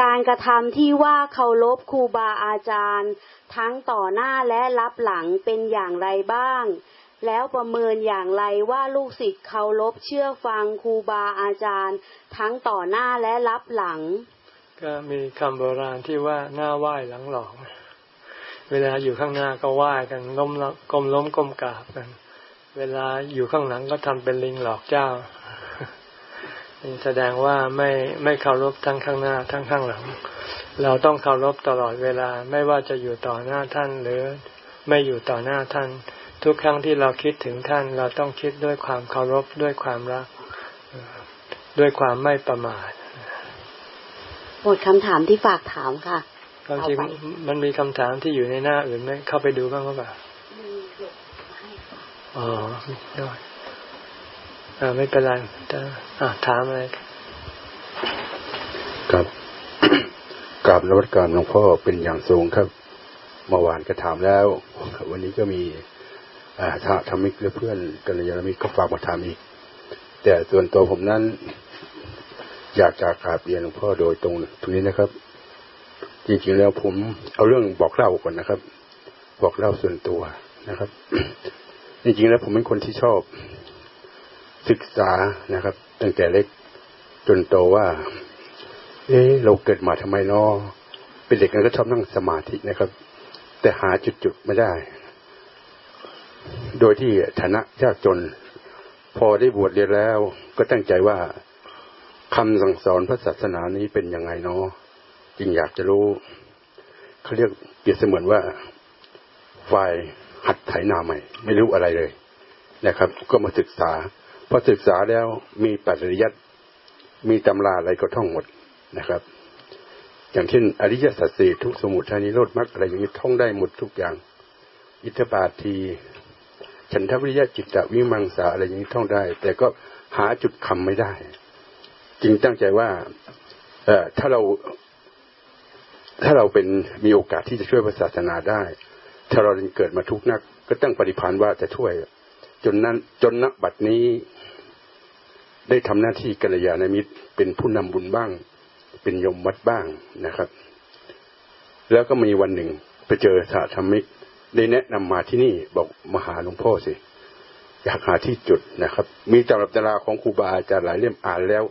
การกระทำที่ว่าเคารพครูบาอาจารย์ ทั้งต่อหน้าและรับหลังเป็นอย่างไรบ้าง แล้วประเมินอย่างไรว่าลูกศิษย์เคารพเชื่อฟังครูบาอาจารย์ ทั้งต่อหน้าและรับหลัง ก็มีคำโบราณที่ว่าหน้าไหว้หลังหลอก เวลาอยู่ข้างหน้าก็ไหว้กันล้มก้มล้มก้มกราบกัน เวลาอยู่ข้างหลังก็ทำเป็นลิงหลอกเจ้าแสดงว่าไม่ไม่เคารพทั้งข้างหน้าทั้งข้างหลัง เราต้องเคารพตลอดเวลาไม่ว่าจะอยู่ต่อหน้าท่านหรือไม่อยู่ต่อหน้าท่าน ทุกครั้งที่เราคิดถึงท่าน เราต้องคิดด้วยความเคารพด้วยความรัก ด้วยความไม่ประมาท หมดคำถามที่ฝากถามค่ะความจริงมันมีคำถามที่อยู่ในหน้าอื่นไหมเข้าไปดูบ้างหรือเปล่าอ๋อได้อ่าไม่เป็นไรแต่อ่าถามอะไรครับกราบนวัตการหลวงพ่อเป็นอย่างสูงครับเมื่อวานก็ถามแล้ว วันนี้ก็มีอ่าถ้าทำมิกเพื่อนกันยานมิกก็ฝากมาถามอีก แต่ส่วนตัวผมนั้น อยากจะกราบเรียนหลวงพ่อโดยตรงตรงนี้นะครับ จริงๆแล้วผมเอาเรื่องบอกเล่าก่อนนะครับ บอกเล่าส่วนตัวนะครับ จริงๆแล้วผมเป็นคนที่ชอบ ศึกษานะครับ ตั้งแต่เล็กจนโตว่า เอ๊เราเกิดมาทำไมนอเป็นเด็กก็ชอบนั่งสมาธินะครับ แต่หาจุดๆไม่ได้ โดยที่ฐานะยากจน พอได้บวชเรียนแล้ว ก็ตั้งใจว่า คำสั่งสอนพระศาสนานี้เป็นยังไงเนาะจึงอยากจะรู้เขาเรียกเปรียบเสมือนว่าฝ่ายหัดไถนาใหม่ ไม่รู้อะไรเลยนะครับ ก็มาศึกษาพอศึกษาแล้วมีปัจจัยมีตำราอะไรก็ท่องหมดนะครับ อย่างเช่น อริยสัจสี่ทุกสมุทัยนิโรธมรรคอะไรอย่างนี้ท่องได้หมดทุกอย่าง อิทธิบาทีฉันทวิริยะจิตตวิมังสาอะไรอย่างนี้ท่องได้ แต่ก็หาจุดคำไม่ได้ จึงตั้งใจว่าเออถ้าเราถ้าเราเป็นมีโอกาสที่จะช่วยศาสนาได้ ถ้าเราเกิดมาทุกนัก ก็ตั้งปฏิพันธ์ว่าจะช่วย จนนั้นจนนักบัดนี้ ได้ทำหน้าที่กัลยาณมิตร เป็นผู้นำบุญบ้าง เป็นยมวัดบ้างนะครับ แล้วก็มีวันหนึ่งไปเจอสาธรรมิกได้แนะนำมาที่นี่บอกมาหาหลวงพ่อสิอยากหาที่จุดนะครับ มีตำรับตราของครูบาอาจารย์หลายเล่มอ่านแล้ว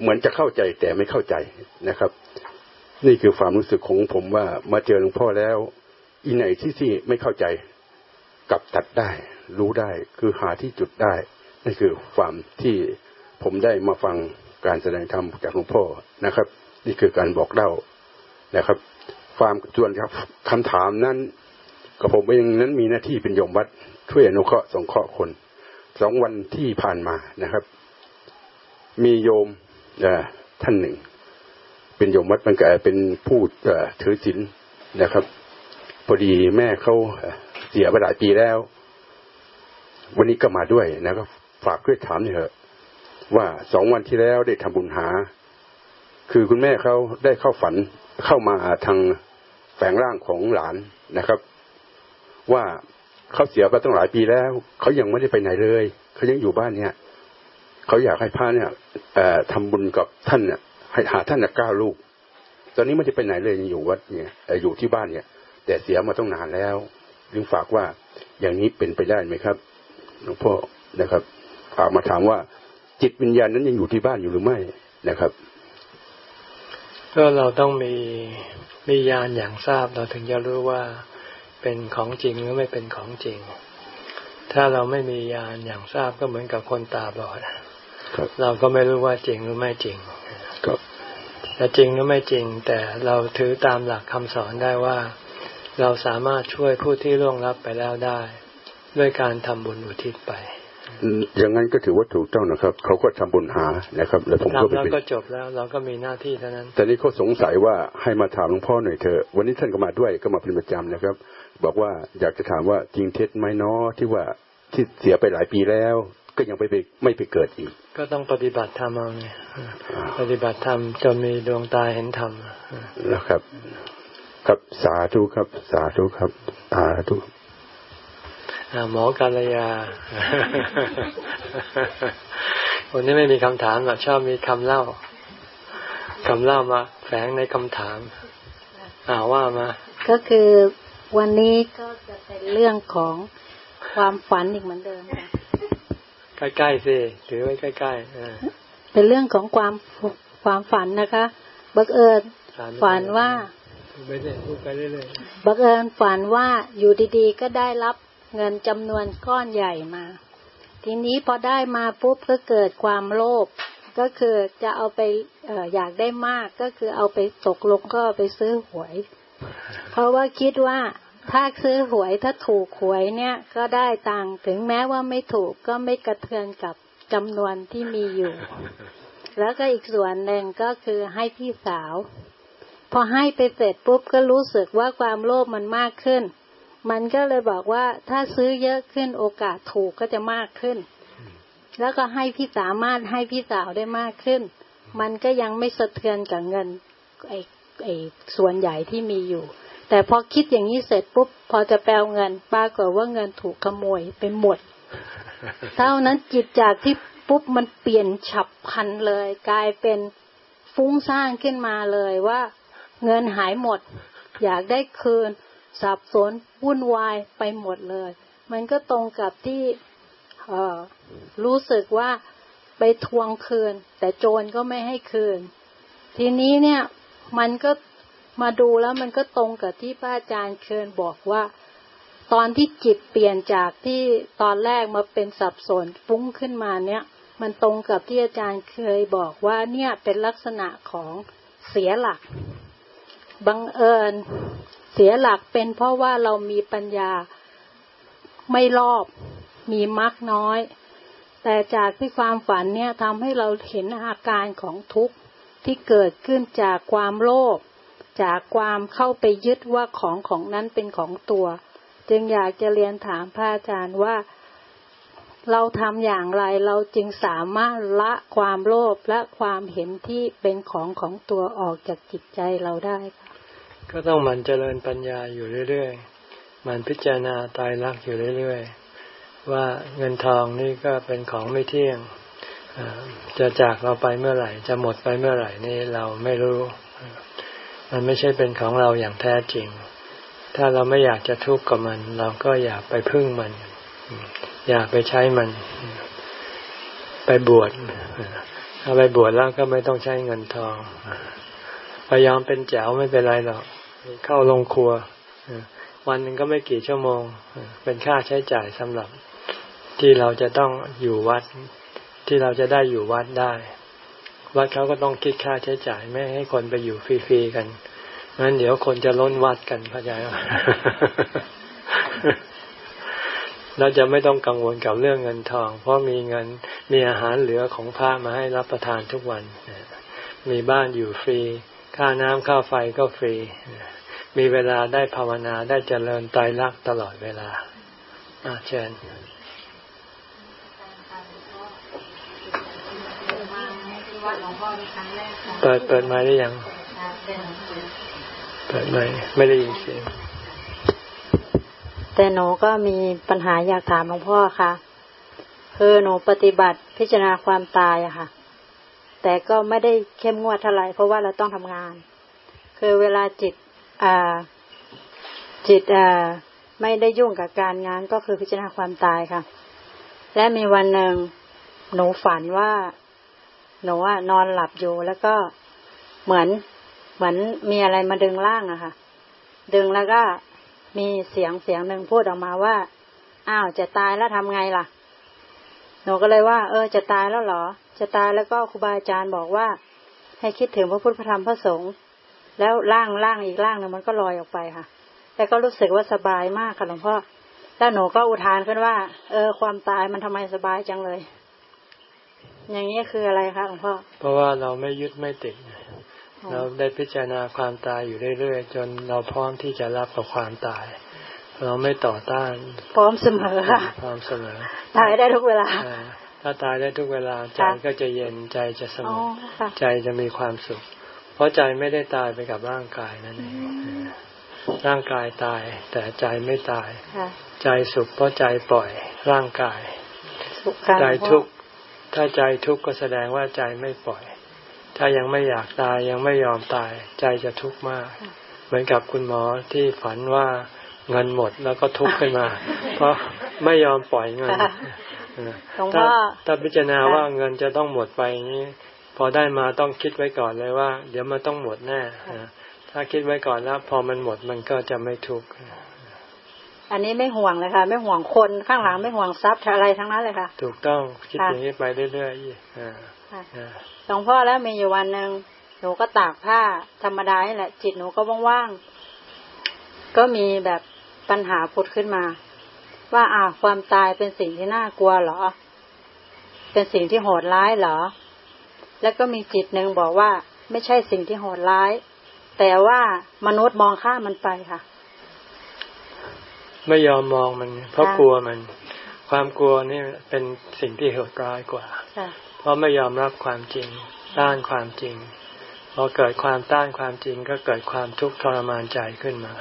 เหมือนจะเข้าใจแต่ไม่เข้าใจนะครับ นี่คือความรู้สึกของผมว่ามาเจอหลวงพ่อแล้ว อีไหนที่ที่ไม่เข้าใจกลับตัดได้ รู้ได้คือหาที่จุดได้นั่นคือความที่ผมได้มาฟังการแสดงธรรมจากหลวงพ่อนะครับ นี่คือการบอกเล่านะครับ ความส่วนครับคำถามนั้นกับผมเองนั้นมีหน้าที่เป็นโยมวัดช่วยอนุเคราะห์สงเคราะห์คนสองวันที่ผ่านมานะครับ มีโยม ท่านหนึ่ง เป็นโยมวัดมันก็เป็นผู้ถือศีลนะครับพอดีแม่เขาเสียไปหลายปีแล้ว วันนี้ก็มาด้วยนะครับฝากช่วยถามหน่อยเถอะ ว่าสองวันที่แล้วได้ทำบุญหา คือคุณแม่เขาได้เข้าฝันเข้ามาทางแฝงร่างของหลานนะครับ ว่าเขาเสียไปตั้งหลายปีแล้วเขายังไม่ได้ไปไหนเลยเขายังอยู่บ้านเนี่ย เขาอยากให้พระเนี่ยทำบุญกับท่านเนี่ยให้หาท่านเก้าลูก ตอนนี้ไม่ได้ไปไหนเลยอยู่วัดเนี่ยอยู่ที่บ้านเนี่ย แต่เสียมาต้องนานแล้วจึงฝากว่าอย่างนี้เป็นไปได้ไหมครับหลวงพ่อนะครับฝากมาถามว่าจิตวิญญาณนั้นยังอยู่ที่บ้านอยู่หรือไม่นะครับก็เราต้องมีมีญาณอย่างทราบเราถึงจะรู้ว่าเป็นของจริงหรือไม่เป็นของจริง ถ้าเราไม่มีญาณอย่างทราบก็เหมือนกับคนตาบอด เราก็ไม่รู้ว่าจริงหรือไม่จริงแต่จริงหรือไม่จริง แต่เราถือตามหลักคำสอนได้ว่า เราสามารถช่วยผู้ที่ล่วงลับไปแล้วได้ ด้วยการทำบุญอุทิศไปอย่างนั้นก็ถือว่าถูกต้องนะครับ เขาก็ทำบุญหานะครับ แล้วผมก็ไปเป็นก็จบแล้วเราก็มีหน้าที่เท่านั้น แต่นี้เขาสงสัยว่าให้มาถามหลวงพ่อหน่อยเถอะวันนี้ท่านก็มาด้วยก็มาเป็นประจำนะครับ บอกว่าอยากจะถามว่าจริงเท็จไหมเนาะที่ว่าที่เสียไปหลายปีแล้ว ก็ยังไปไม่ไปเกิดอีก ก็ต้องปฏิบัติธรรมเอาไงปฏิบัติธรรมจนมีดวงตาเห็นธรรมนะครับ ครับสาธุครับ สาธุครับสาธุหมอกาลยาวันนี้ไม่มีคำถามหรอกชอบมีคำเล่าคำเล่ามาแฝงในคำถามอ่าว่ามา ก็คือวันนี้ก็จะเป็นเรื่องของความฝันอีกเหมือนเดิม ใกล้ๆสิถือไว้ใกล้ๆเป็นเรื่องของความความฝันนะคะบังเอิญฝันว่าบังเอิญฝันว่าอยู่ดีๆ ก็ได้รับเงินจำนวนก้อนใหญ่มา ทีนี้พอได้มาปุ๊บก็เกิดความโลภก็คือจะเอาไปออยากได้มากก็คือเอาไปตกลงก็ไปซื้อหวย เพราะว่าคิดว่า ถ้าซื้อหวยถ้าถูกหวยเนี่ยก็ได้ตังค์ถึงแม้ว่าไม่ถูกก็ไม่กระเทือนกับจำนวนที่มีอยู่ แล้วก็อีกส่วนหนึ่งก็คือให้พี่สาว พอให้ไปเสร็จปุ๊บก็รู้สึกว่าความโลภมันมากขึ้น มันก็เลยบอกว่าถ้าซื้อเยอะขึ้นโอกาสถูกก็จะมากขึ้น แล้วก็ให้พี่สามารถให้พี่สาวได้มากขึ้น มันก็ยังไม่สะเทือนกับเงินไอ้ไอ้ส่วนใหญ่ที่มีอยู่ แต่พอคิดอย่างนี้เสร็จปุ๊บพอจะแปลเงินปรากฏว่าเงินถูกขโมยไปหมด เท่านั้นจิตจากที่ปุ๊บมันเปลี่ยนฉับพันเลย กลายเป็นฟุ้งซ่านขึ้นมาเลยว่า เงินหายหมด อยากได้คืน สับสนวุ่นวายไปหมดเลย มันก็ตรงกับที่รู้สึกว่าไปทวงคืน แต่โจรก็ไม่ให้คืน ทีนี้เนี่ยมันก็ มาดูแล้วมันก็ตรงกับที่พระอาจารย์เคยบอกว่า ตอนที่จิตเปลี่ยนจากที่ตอนแรกมาเป็นสับสนฟุ้งขึ้นมาเนี่ย มันตรงกับที่อาจารย์เคยบอกว่าเนี่ยเป็นลักษณะของเสียหลักบังเอิญ เสียหลักเป็นเพราะว่าเรามีปัญญาไม่รอบมีมักน้อย แต่จากที่ความฝันเนี่ยทำให้เราเห็นอาการของทุกข์ที่เกิดขึ้นจากความโลภ จากความเข้าไปยึดว่าของของนั้นเป็นของตัว จึงอยากจะเรียนถามพระอาจารย์ว่า เราทำอย่างไรเราจึงสามารถละความโลภและความเห็นที่เป็นของของตัวออกจากจิตใจเราได้ก็ต้องมันเจริญปัญญาอยู่เรื่อยๆ มันพิจารณาตายรักอยู่เรื่อยๆ ว่าเงินทองนี่ก็เป็นของไม่เที่ยง จะจากเราไปเมื่อไหร่ จะหมดไปเมื่อไหร่นี่เราไม่รู้ มันไม่ใช่เป็นของเราอย่างแท้จริง ถ้าเราไม่อยากจะทุกข์กับมัน เราก็อย่าไปพึ่งมัน อย่าไปใช้มัน ไปบวชถ้าไปบวชแล้วก็ไม่ต้องใช้เงินทองพยายามเป็นแจ๋วไม่เป็นไรหรอก เข้าลงครัว วันหนึ่งก็ไม่กี่ชั่วโมง เป็นค่าใช้จ่ายสำหรับที่เราจะต้องอยู่วัด ที่เราจะได้อยู่วัดได้ วัดเขาก็ต้องคิดค่าใช้จ่ายไม่ให้คนไปอยู่ฟรีๆกันงั้นเดี๋ยวคนจะล้นวัดกันเข้าใจไหมเราจะไม่ต้องกังวลกับเรื่องเงินทอง เพราะมีเงินมีอาหารเหลือของพระมาให้รับประทานทุกวัน มีบ้านอยู่ฟรี ค่าน้ำค่าไฟก็ฟรี มีเวลาได้ภาวนาได้เจริญไตรลักษณ์ตลอดเวลาอาเชิญ เปิดเปิดไม้ได้ยังเปิดไม้ไม่ได้ยินเสียงแต่หนูก็มีปัญหาอยากถามหลวงพ่อค่ะ คือหนูปฏิบัติพิจารณาความตายอะค่ะ แต่ก็ไม่ได้เข้มงวดเท่าไหร่เพราะว่าเราต้องทำงาน คือเวลาจิตอ่าจิตอ่าไม่ได้ยุ่งกับการงานก็คือพิจารณาความตายค่ะ และมีวันหนึ่งหนูฝันว่า หนูว่านอนหลับอยู่แล้วก็เหมือนเหมือนมีอะไรมาดึงล่างอะค่ะ ดึงแล้วก็มีเสียงเสียงหนึ่งพูดออกมาว่าอ้าวจะตายแล้วทำไงล่ะ หนูก็เลยว่า เออ จะตายแล้วเหรอ จะตายแล้วก็ครูบาอาจารย์บอกว่า ให้คิดถึงพระพุทธพระธรรมพระสงฆ์แล้วร่างร่างอีกร่างหนึ่งมันก็ลอยออกไปค่ะ แต่ก็รู้สึกว่าสบายมากค่ะหลวงพ่อแล้วหนูก็อุทานขึ้นว่า เออ ความตายมันทำไมสบายจังเลย อย่างนี้คืออะไรคะหลวงพ่อ เพราะว่าเราไม่ยึดไม่ติด เราได้พิจารณาความตายอยู่เรื่อยๆ จนเราพร้อมที่จะรับกับความตาย เราไม่ต่อต้าน พร้อมเสมอค่ะพร้อมเสมอ ตายได้ทุกเวลา ถ้าตายได้ทุกเวลาใจก็จะเย็นใจจะสงบใจจะมีความสุข เพราะใจไม่ได้ตายไปกับร่างกายนั่นเองร่างกายตาย แต่ใจไม่ตาย ใจสุขเพราะใจปล่อยร่างกาย ใจทุกข์ ถ้าใจทุกข์ก็แสดงว่าใจไม่ปล่อย ถ้ายังไม่อยากตายยังไม่ยอมตาย ใจจะทุกข์มาก เหมือนกับคุณหมอที่ฝันว่าเงินหมดแล้วก็ทุกข์ขึ้นมา เพราะไม่ยอมปล่อยเงินถ้าถ้าพิจารณาว่าเงินจะต้องหมดไปนี้ พอได้มาต้องคิดไว้ก่อนเลยว่า เดี๋ยวมันต้องหมดแน่ถ้าคิดไว้ก่อนแล้วพอมันหมดมันก็จะไม่ทุกข์ อันนี้ไม่ห่วงเลยค่ะ ไม่ห่วงคนข้างหลังไม่ห่วงทรัพย์อะไรทั้งนั้นเลยค่ะ ถูกต้องคิดอย่างนี้ไปเรื่อยๆหลวงพ่อแล้วมีอยู่วันหนึ่งหนูก็ตากผ้าธรรมดาแหละ จิตหนูก็ว่างๆก็มีแบบปัญหาพุดขึ้นมา ว่าอ่าความตายเป็นสิ่งที่น่ากลัวเหรอ เป็นสิ่งที่โหดร้ายเหรอ แล้วก็มีจิตหนึ่งบอกว่า ไม่ใช่สิ่งที่โหดร้าย แต่ว่ามนุษย์มองข้ามมันไปค่ะ ไม่ยอมมองมัน เพราะกลัวมัน ความกลัวนี่เป็นสิ่งที่โหดร้ายกว่าพราะไม่ยอมรับความจริง ต้านความจริงพอเกิดความต้านความจริงก็เกิดความทุกข์ทรมานใจขึ้นมา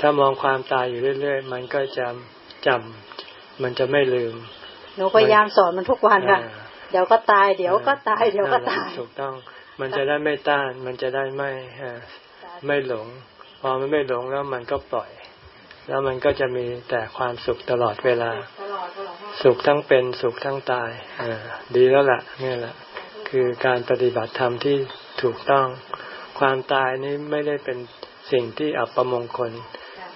ถ้ามองความตายอยู่เรื่อย ๆ มันก็จะจำมันจะไม่ลืม หนูพยายามสอนมันทุกวันค่ะ เดี๋ยวก็ตาย เดี๋ยวก็ตาย เดี๋ยวก็ตาย ถูกต้อง มันจะได้ไม่ต้าน มันจะได้ไม่ไม่หลง พอมันไม่หลงแล้วมันก็ปล่อย แล้วมันก็จะมีแต่ความสุขตลอดเวลา สุขทั้งเป็นสุขทั้งตายอดีแล้วละ่ะนี่แหละ คือการปฏิบัติธรรมที่ถูกต้อง ความตายนี้ไม่ได้เป็นสิ่งที่อัปมงคล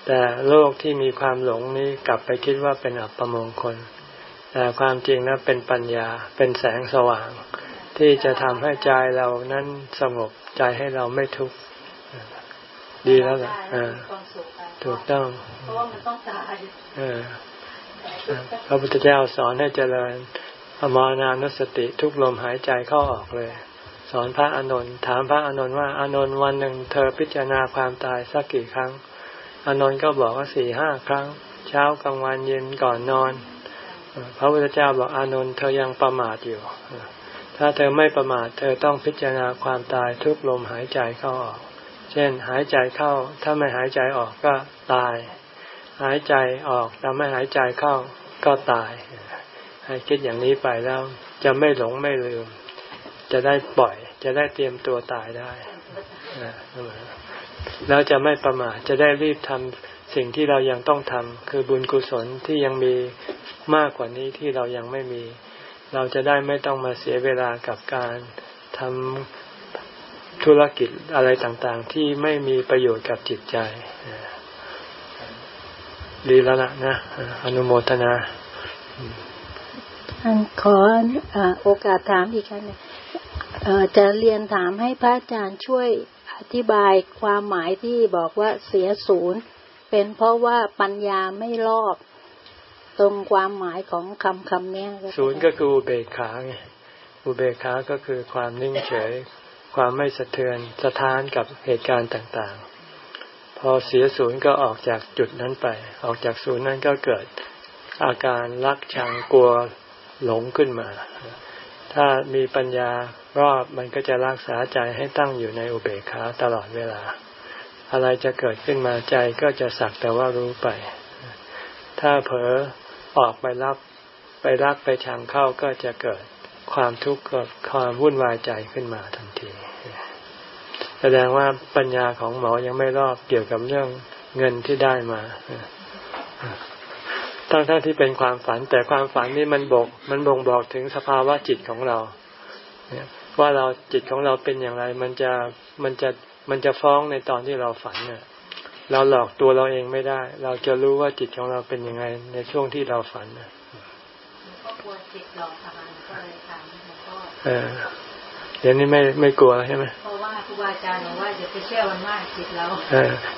แต่โลกที่มีความหลงนี้กลับไปคิดว่าเป็นอัปมงคล แต่ความจริงนั้นเป็นปัญญาเป็นแสงสว่าง ที่จะทำให้ใจเรานั้นสงบใจให้เราไม่ทุกข์ดีแล้วล่ะ ถูกต้องเพราะว่ามันต้องตายพระพุทธเจ้าสอนให้เจริญอมานานุสติทุกลมหายใจเข้าออกเลย สอนพระอานนท์ถามพระอานนท์ว่าอานนท์วันหนึ่งเธอพิจารณาความตายสักกี่ครั้งอานนท์ก็บอกว่าสี่ห้าครั้ง เช้ากลางวันเย็นก่อนนอน พระพุทธเจ้าบอกอานนท์เธอยังประมาทอยู่ ถ้าเธอไม่ประมาทเธอต้องพิจารณาความตายทุกลมหายใจเข้าออกเช่น หายใจเข้า ถ้าไม่หายใจออกก็ตาย หายใจออกแต่ไม่หายใจเข้าก็ตาย ให้คิดอย่างนี้ไปแล้วจะไม่หลงไม่ลืม จะได้ปล่อย จะได้เตรียมตัวตายได้แล้วจะไม่ประมาทจะได้รีบทำสิ่งที่เรายังต้องทำคือบุญกุศลที่ยังมีมากกว่านี้ที่เรายังไม่มี เราจะได้ไม่ต้องมาเสียเวลากับการทำ ธุรกิจอะไรต่างๆ ที่ไม่มีประโยชน์กับจิตใจดีแล้วนะนะ อนุโมทนาขอโอกาสถามอีกครั้งนึงจะเรียนถามให้พระอาจารย์ช่วยอธิบายความหมายที่บอกว่าเสียศูนย์ เป็นเพราะว่าปัญญาไม่รอบ ตรงความหมายของคำคำนี้ศูนย์ก็คืออุเบกขาไงอุเบกขาก็คือความนิ่งเฉย ความไม่สะเทือนสะท้านกับเหตุการณ์ต่างๆ พอเสียศูนย์ก็ออกจากจุดนั้นไป ออกจากศูนย์นั้นก็เกิดอาการรักชังกลัวหลงขึ้นมา ถ้ามีปัญญารอบมันก็จะรักษาใจให้ตั้งอยู่ในอุเบกขาตลอดเวลา อะไรจะเกิดขึ้นมาใจก็จะสักแต่ว่ารู้ไป ถ้าเผลอออกไปรับไปรักไปชังเข้าก็จะเกิดความทุกข์กับความวุ่นวายใจขึ้นมาทันที แสดงว่าปัญญาของหมอยังไม่รอบเกี่ยวกับเรื่องเงินที่ได้มาทั้งทั้งที่เป็นความฝัน แต่ความฝันนี้มันบอก มันบ่งบอกถึงสภาวะจิตของเราว่าเราจิตของเราเป็นอย่างไร มันจะมันจะมันจะฟ้องในตอนที่เราฝันเนี่ยเราหลอกตัวเราเองไม่ได้ เราจะรู้ว่าจิตของเราเป็นยังไง ในช่วงที่เราฝันเนี่ยก็กลัวจิตหลอกทำก็เลยถามเออเดี๋ยวนี้ไม่ไม่กลัวใช่ไหมเพราะว่าค รูบาอาจารย์บอกว่าอย่าไปเชื่อมันมากจิตเรา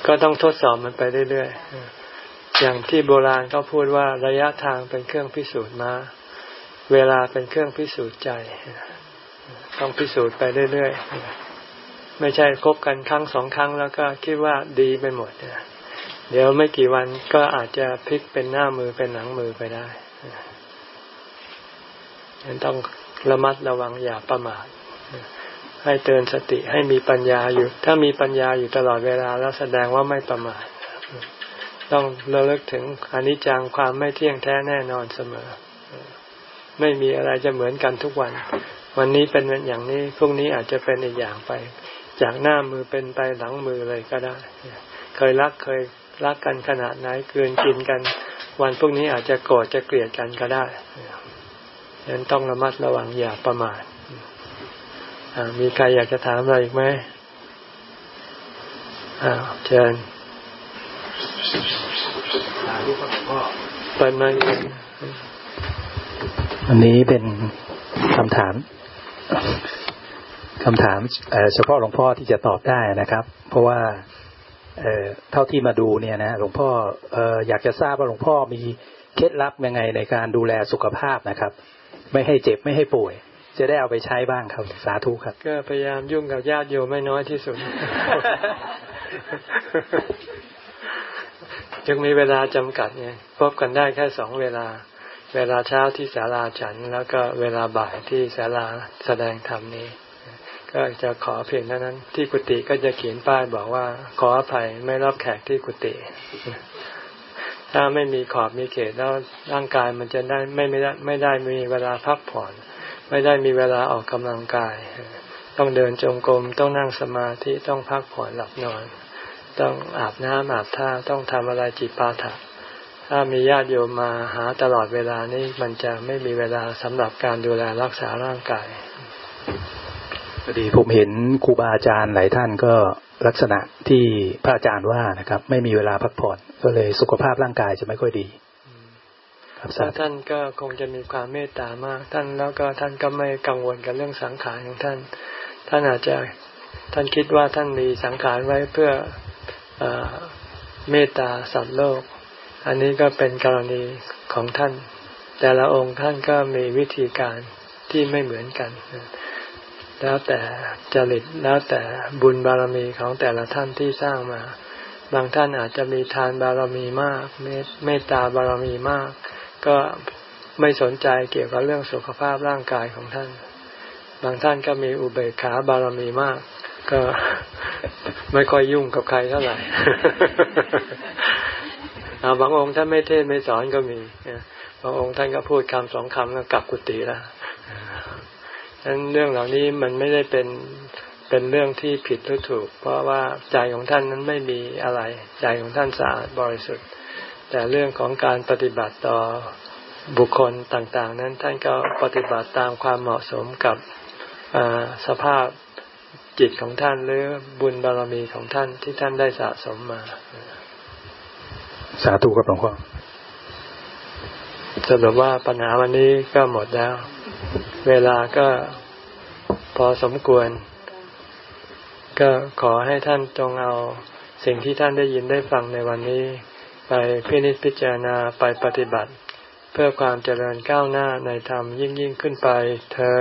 ก็ต้องทดสอบมันไปเรื่อยๆอย่างที่โบราณเขาพูดว่าระยะทางเป็นเครื่องพิสูจน์มาเวลาเป็นเครื่องพิสูจน์ใจ ต้องพิสูจน์ไปเรื่อยๆไม่ใช่คบกันครั้งสองครั้งแล้วก็คิดว่าดีไปหมดเดี๋ยวไม่กี่วันก็อาจจะพลิกเป็นหน้ามือเป็นหลังมือไปได้ยังต้องระมัดระวังอย่าประมาท ให้เตือนสติให้มีปัญญาอยู่ ถ้ามีปัญญาอยู่ตลอดเวลาแล้วแสดงว่าไม่ประมาทต้องระลึกถึงอนิจจังความไม่เที่ยงแท้แน่นอนเสมอ ไม่มีอะไรจะเหมือนกันทุกวัน วันนี้เป็นอย่างนี้พรุ่งนี้อาจจะเป็นอีกอย่างไป จากหน้ามือเป็นไปหลังมือเลยก็ได้ เคยรักเคยรักกันขนาดไหนเกินกินกัน วันพรุ่งนี้อาจจะโกรธจะเกลียดกันก็ได้ฉะนั้นต้องระมัดระวังอย่าประมาท มีใครอยากจะถามอะไรอีกไหมอ้าวเชิญเปิดไมอันนี้เป็นคำถามคำถามเฉพาะหลวงพ่อที่จะตอบได้นะครับ เพราะว่าเท่าที่มาดูเนี่ยนะหลวงพ่ออยากจะทราบว่าหลวงพ่อมีเคล็ดลับยังไงในการดูแลสุขภาพนะครับ ไม่ให้เจ็บไม่ให้ป่วย จะได้เอาไปใช้บ้างครับ สาธุครับ ก็พยายามยุ่งกับญาติโยมไม่น้อยที่สุด จึงมีเวลาจำกัดไงพบกันได้แค่สองเวลา เวลาเช้าที่ศาลาฉัน แล้วก็เวลาบ่ายที่ศาลาแสดงธรรมนี้ ก็จะขอเพียงเท่านั้น ที่กุฏิก็จะเขียนป้ายบอกว่า ขออภัยไม่รับแขกที่กุฏิถ้าไม่มีขอบมีเขตแล้วร่างกายมันจะได้ไม่ไม่ได้ไม่ได้มีเวลาพักผ่อน ไม่ได้มีเวลาออกกำลังกาย ต้องเดินจงกรมต้องนั่งสมาธิต้องพักผ่อนหลับนอน ต้องอาบน้ำอาบท่าต้องทำอะไรจิตปาถะถ้ามีญาติโยมมาหาตลอดเวลานี้มันจะไม่มีเวลาสำหรับการดูแลรักษาร่างกายพอดีผมเห็นครูบาอาจารย์หลายท่านก็ลักษณะที่พระอาจารย์ว่านะครับ ไม่มีเวลาพักผ่อนก็เลยสุขภาพร่างกายจะไม่ค่อยดี ท่านก็คงจะมีความเมตตามาก ท่านแล้วก็ท่านก็ไม่กังวลกับเรื่องสังขารของท่าน ท่านอาจจะท่านคิดว่าท่านมีสังขารไว้เพื่ออเมตตาสัตว์โลก อันนี้ก็เป็นกรณีของท่าน แต่ละองค์ท่านก็มีวิธีการที่ไม่เหมือนกัน แล้วแต่จริตแล้วแต่บุญบารมีของแต่ละท่านที่สร้างมา บางท่านอาจจะมีทานบารมีมาก เมตตาบารมีมาก ก็ไม่สนใจเกี่ยวกับเรื่องสุขภาพร่างกายของท่าน บางท่านก็มีอุเบกขาบารมีมาก ก็ไม่ค่อยยุ่งกับใครเท่าไหร่บางองค์ท่านไม่เทศไม่สอนก็มีพระองค์ท่านก็พูดคำสองคำก็กลับกุฏิแล้วดังนั้นเรื่องเหล่านี้มันไม่ได้เป็นเป็นเรื่องที่ผิดหรือถูก เพราะว่าใจของท่านนั้นไม่มีอะไร ใจของท่านสะอาดบริสุทธิ์ แต่เรื่องของการปฏิบัติต่อบุคคลต่าง ๆ นั้นท่านก็ปฏิบัติตามความเหมาะสมกับสภาพจิตของท่านหรือบุญบารมีของท่านที่ท่านได้สะสมมา สาธุครับหลวงพ่อสรุปว่าปัญหาวันนี้ก็หมดแล้ว เวลาก็พอสมควร ก็ขอให้ท่านจงเอาสิ่งที่ท่านได้ยินได้ฟังในวันนี้ ไปพินิจพิจารณาไปปฏิบัติ เพื่อความเจริญก้าวหน้าในธรรมยิ่งยิ่งขึ้นไปเธอ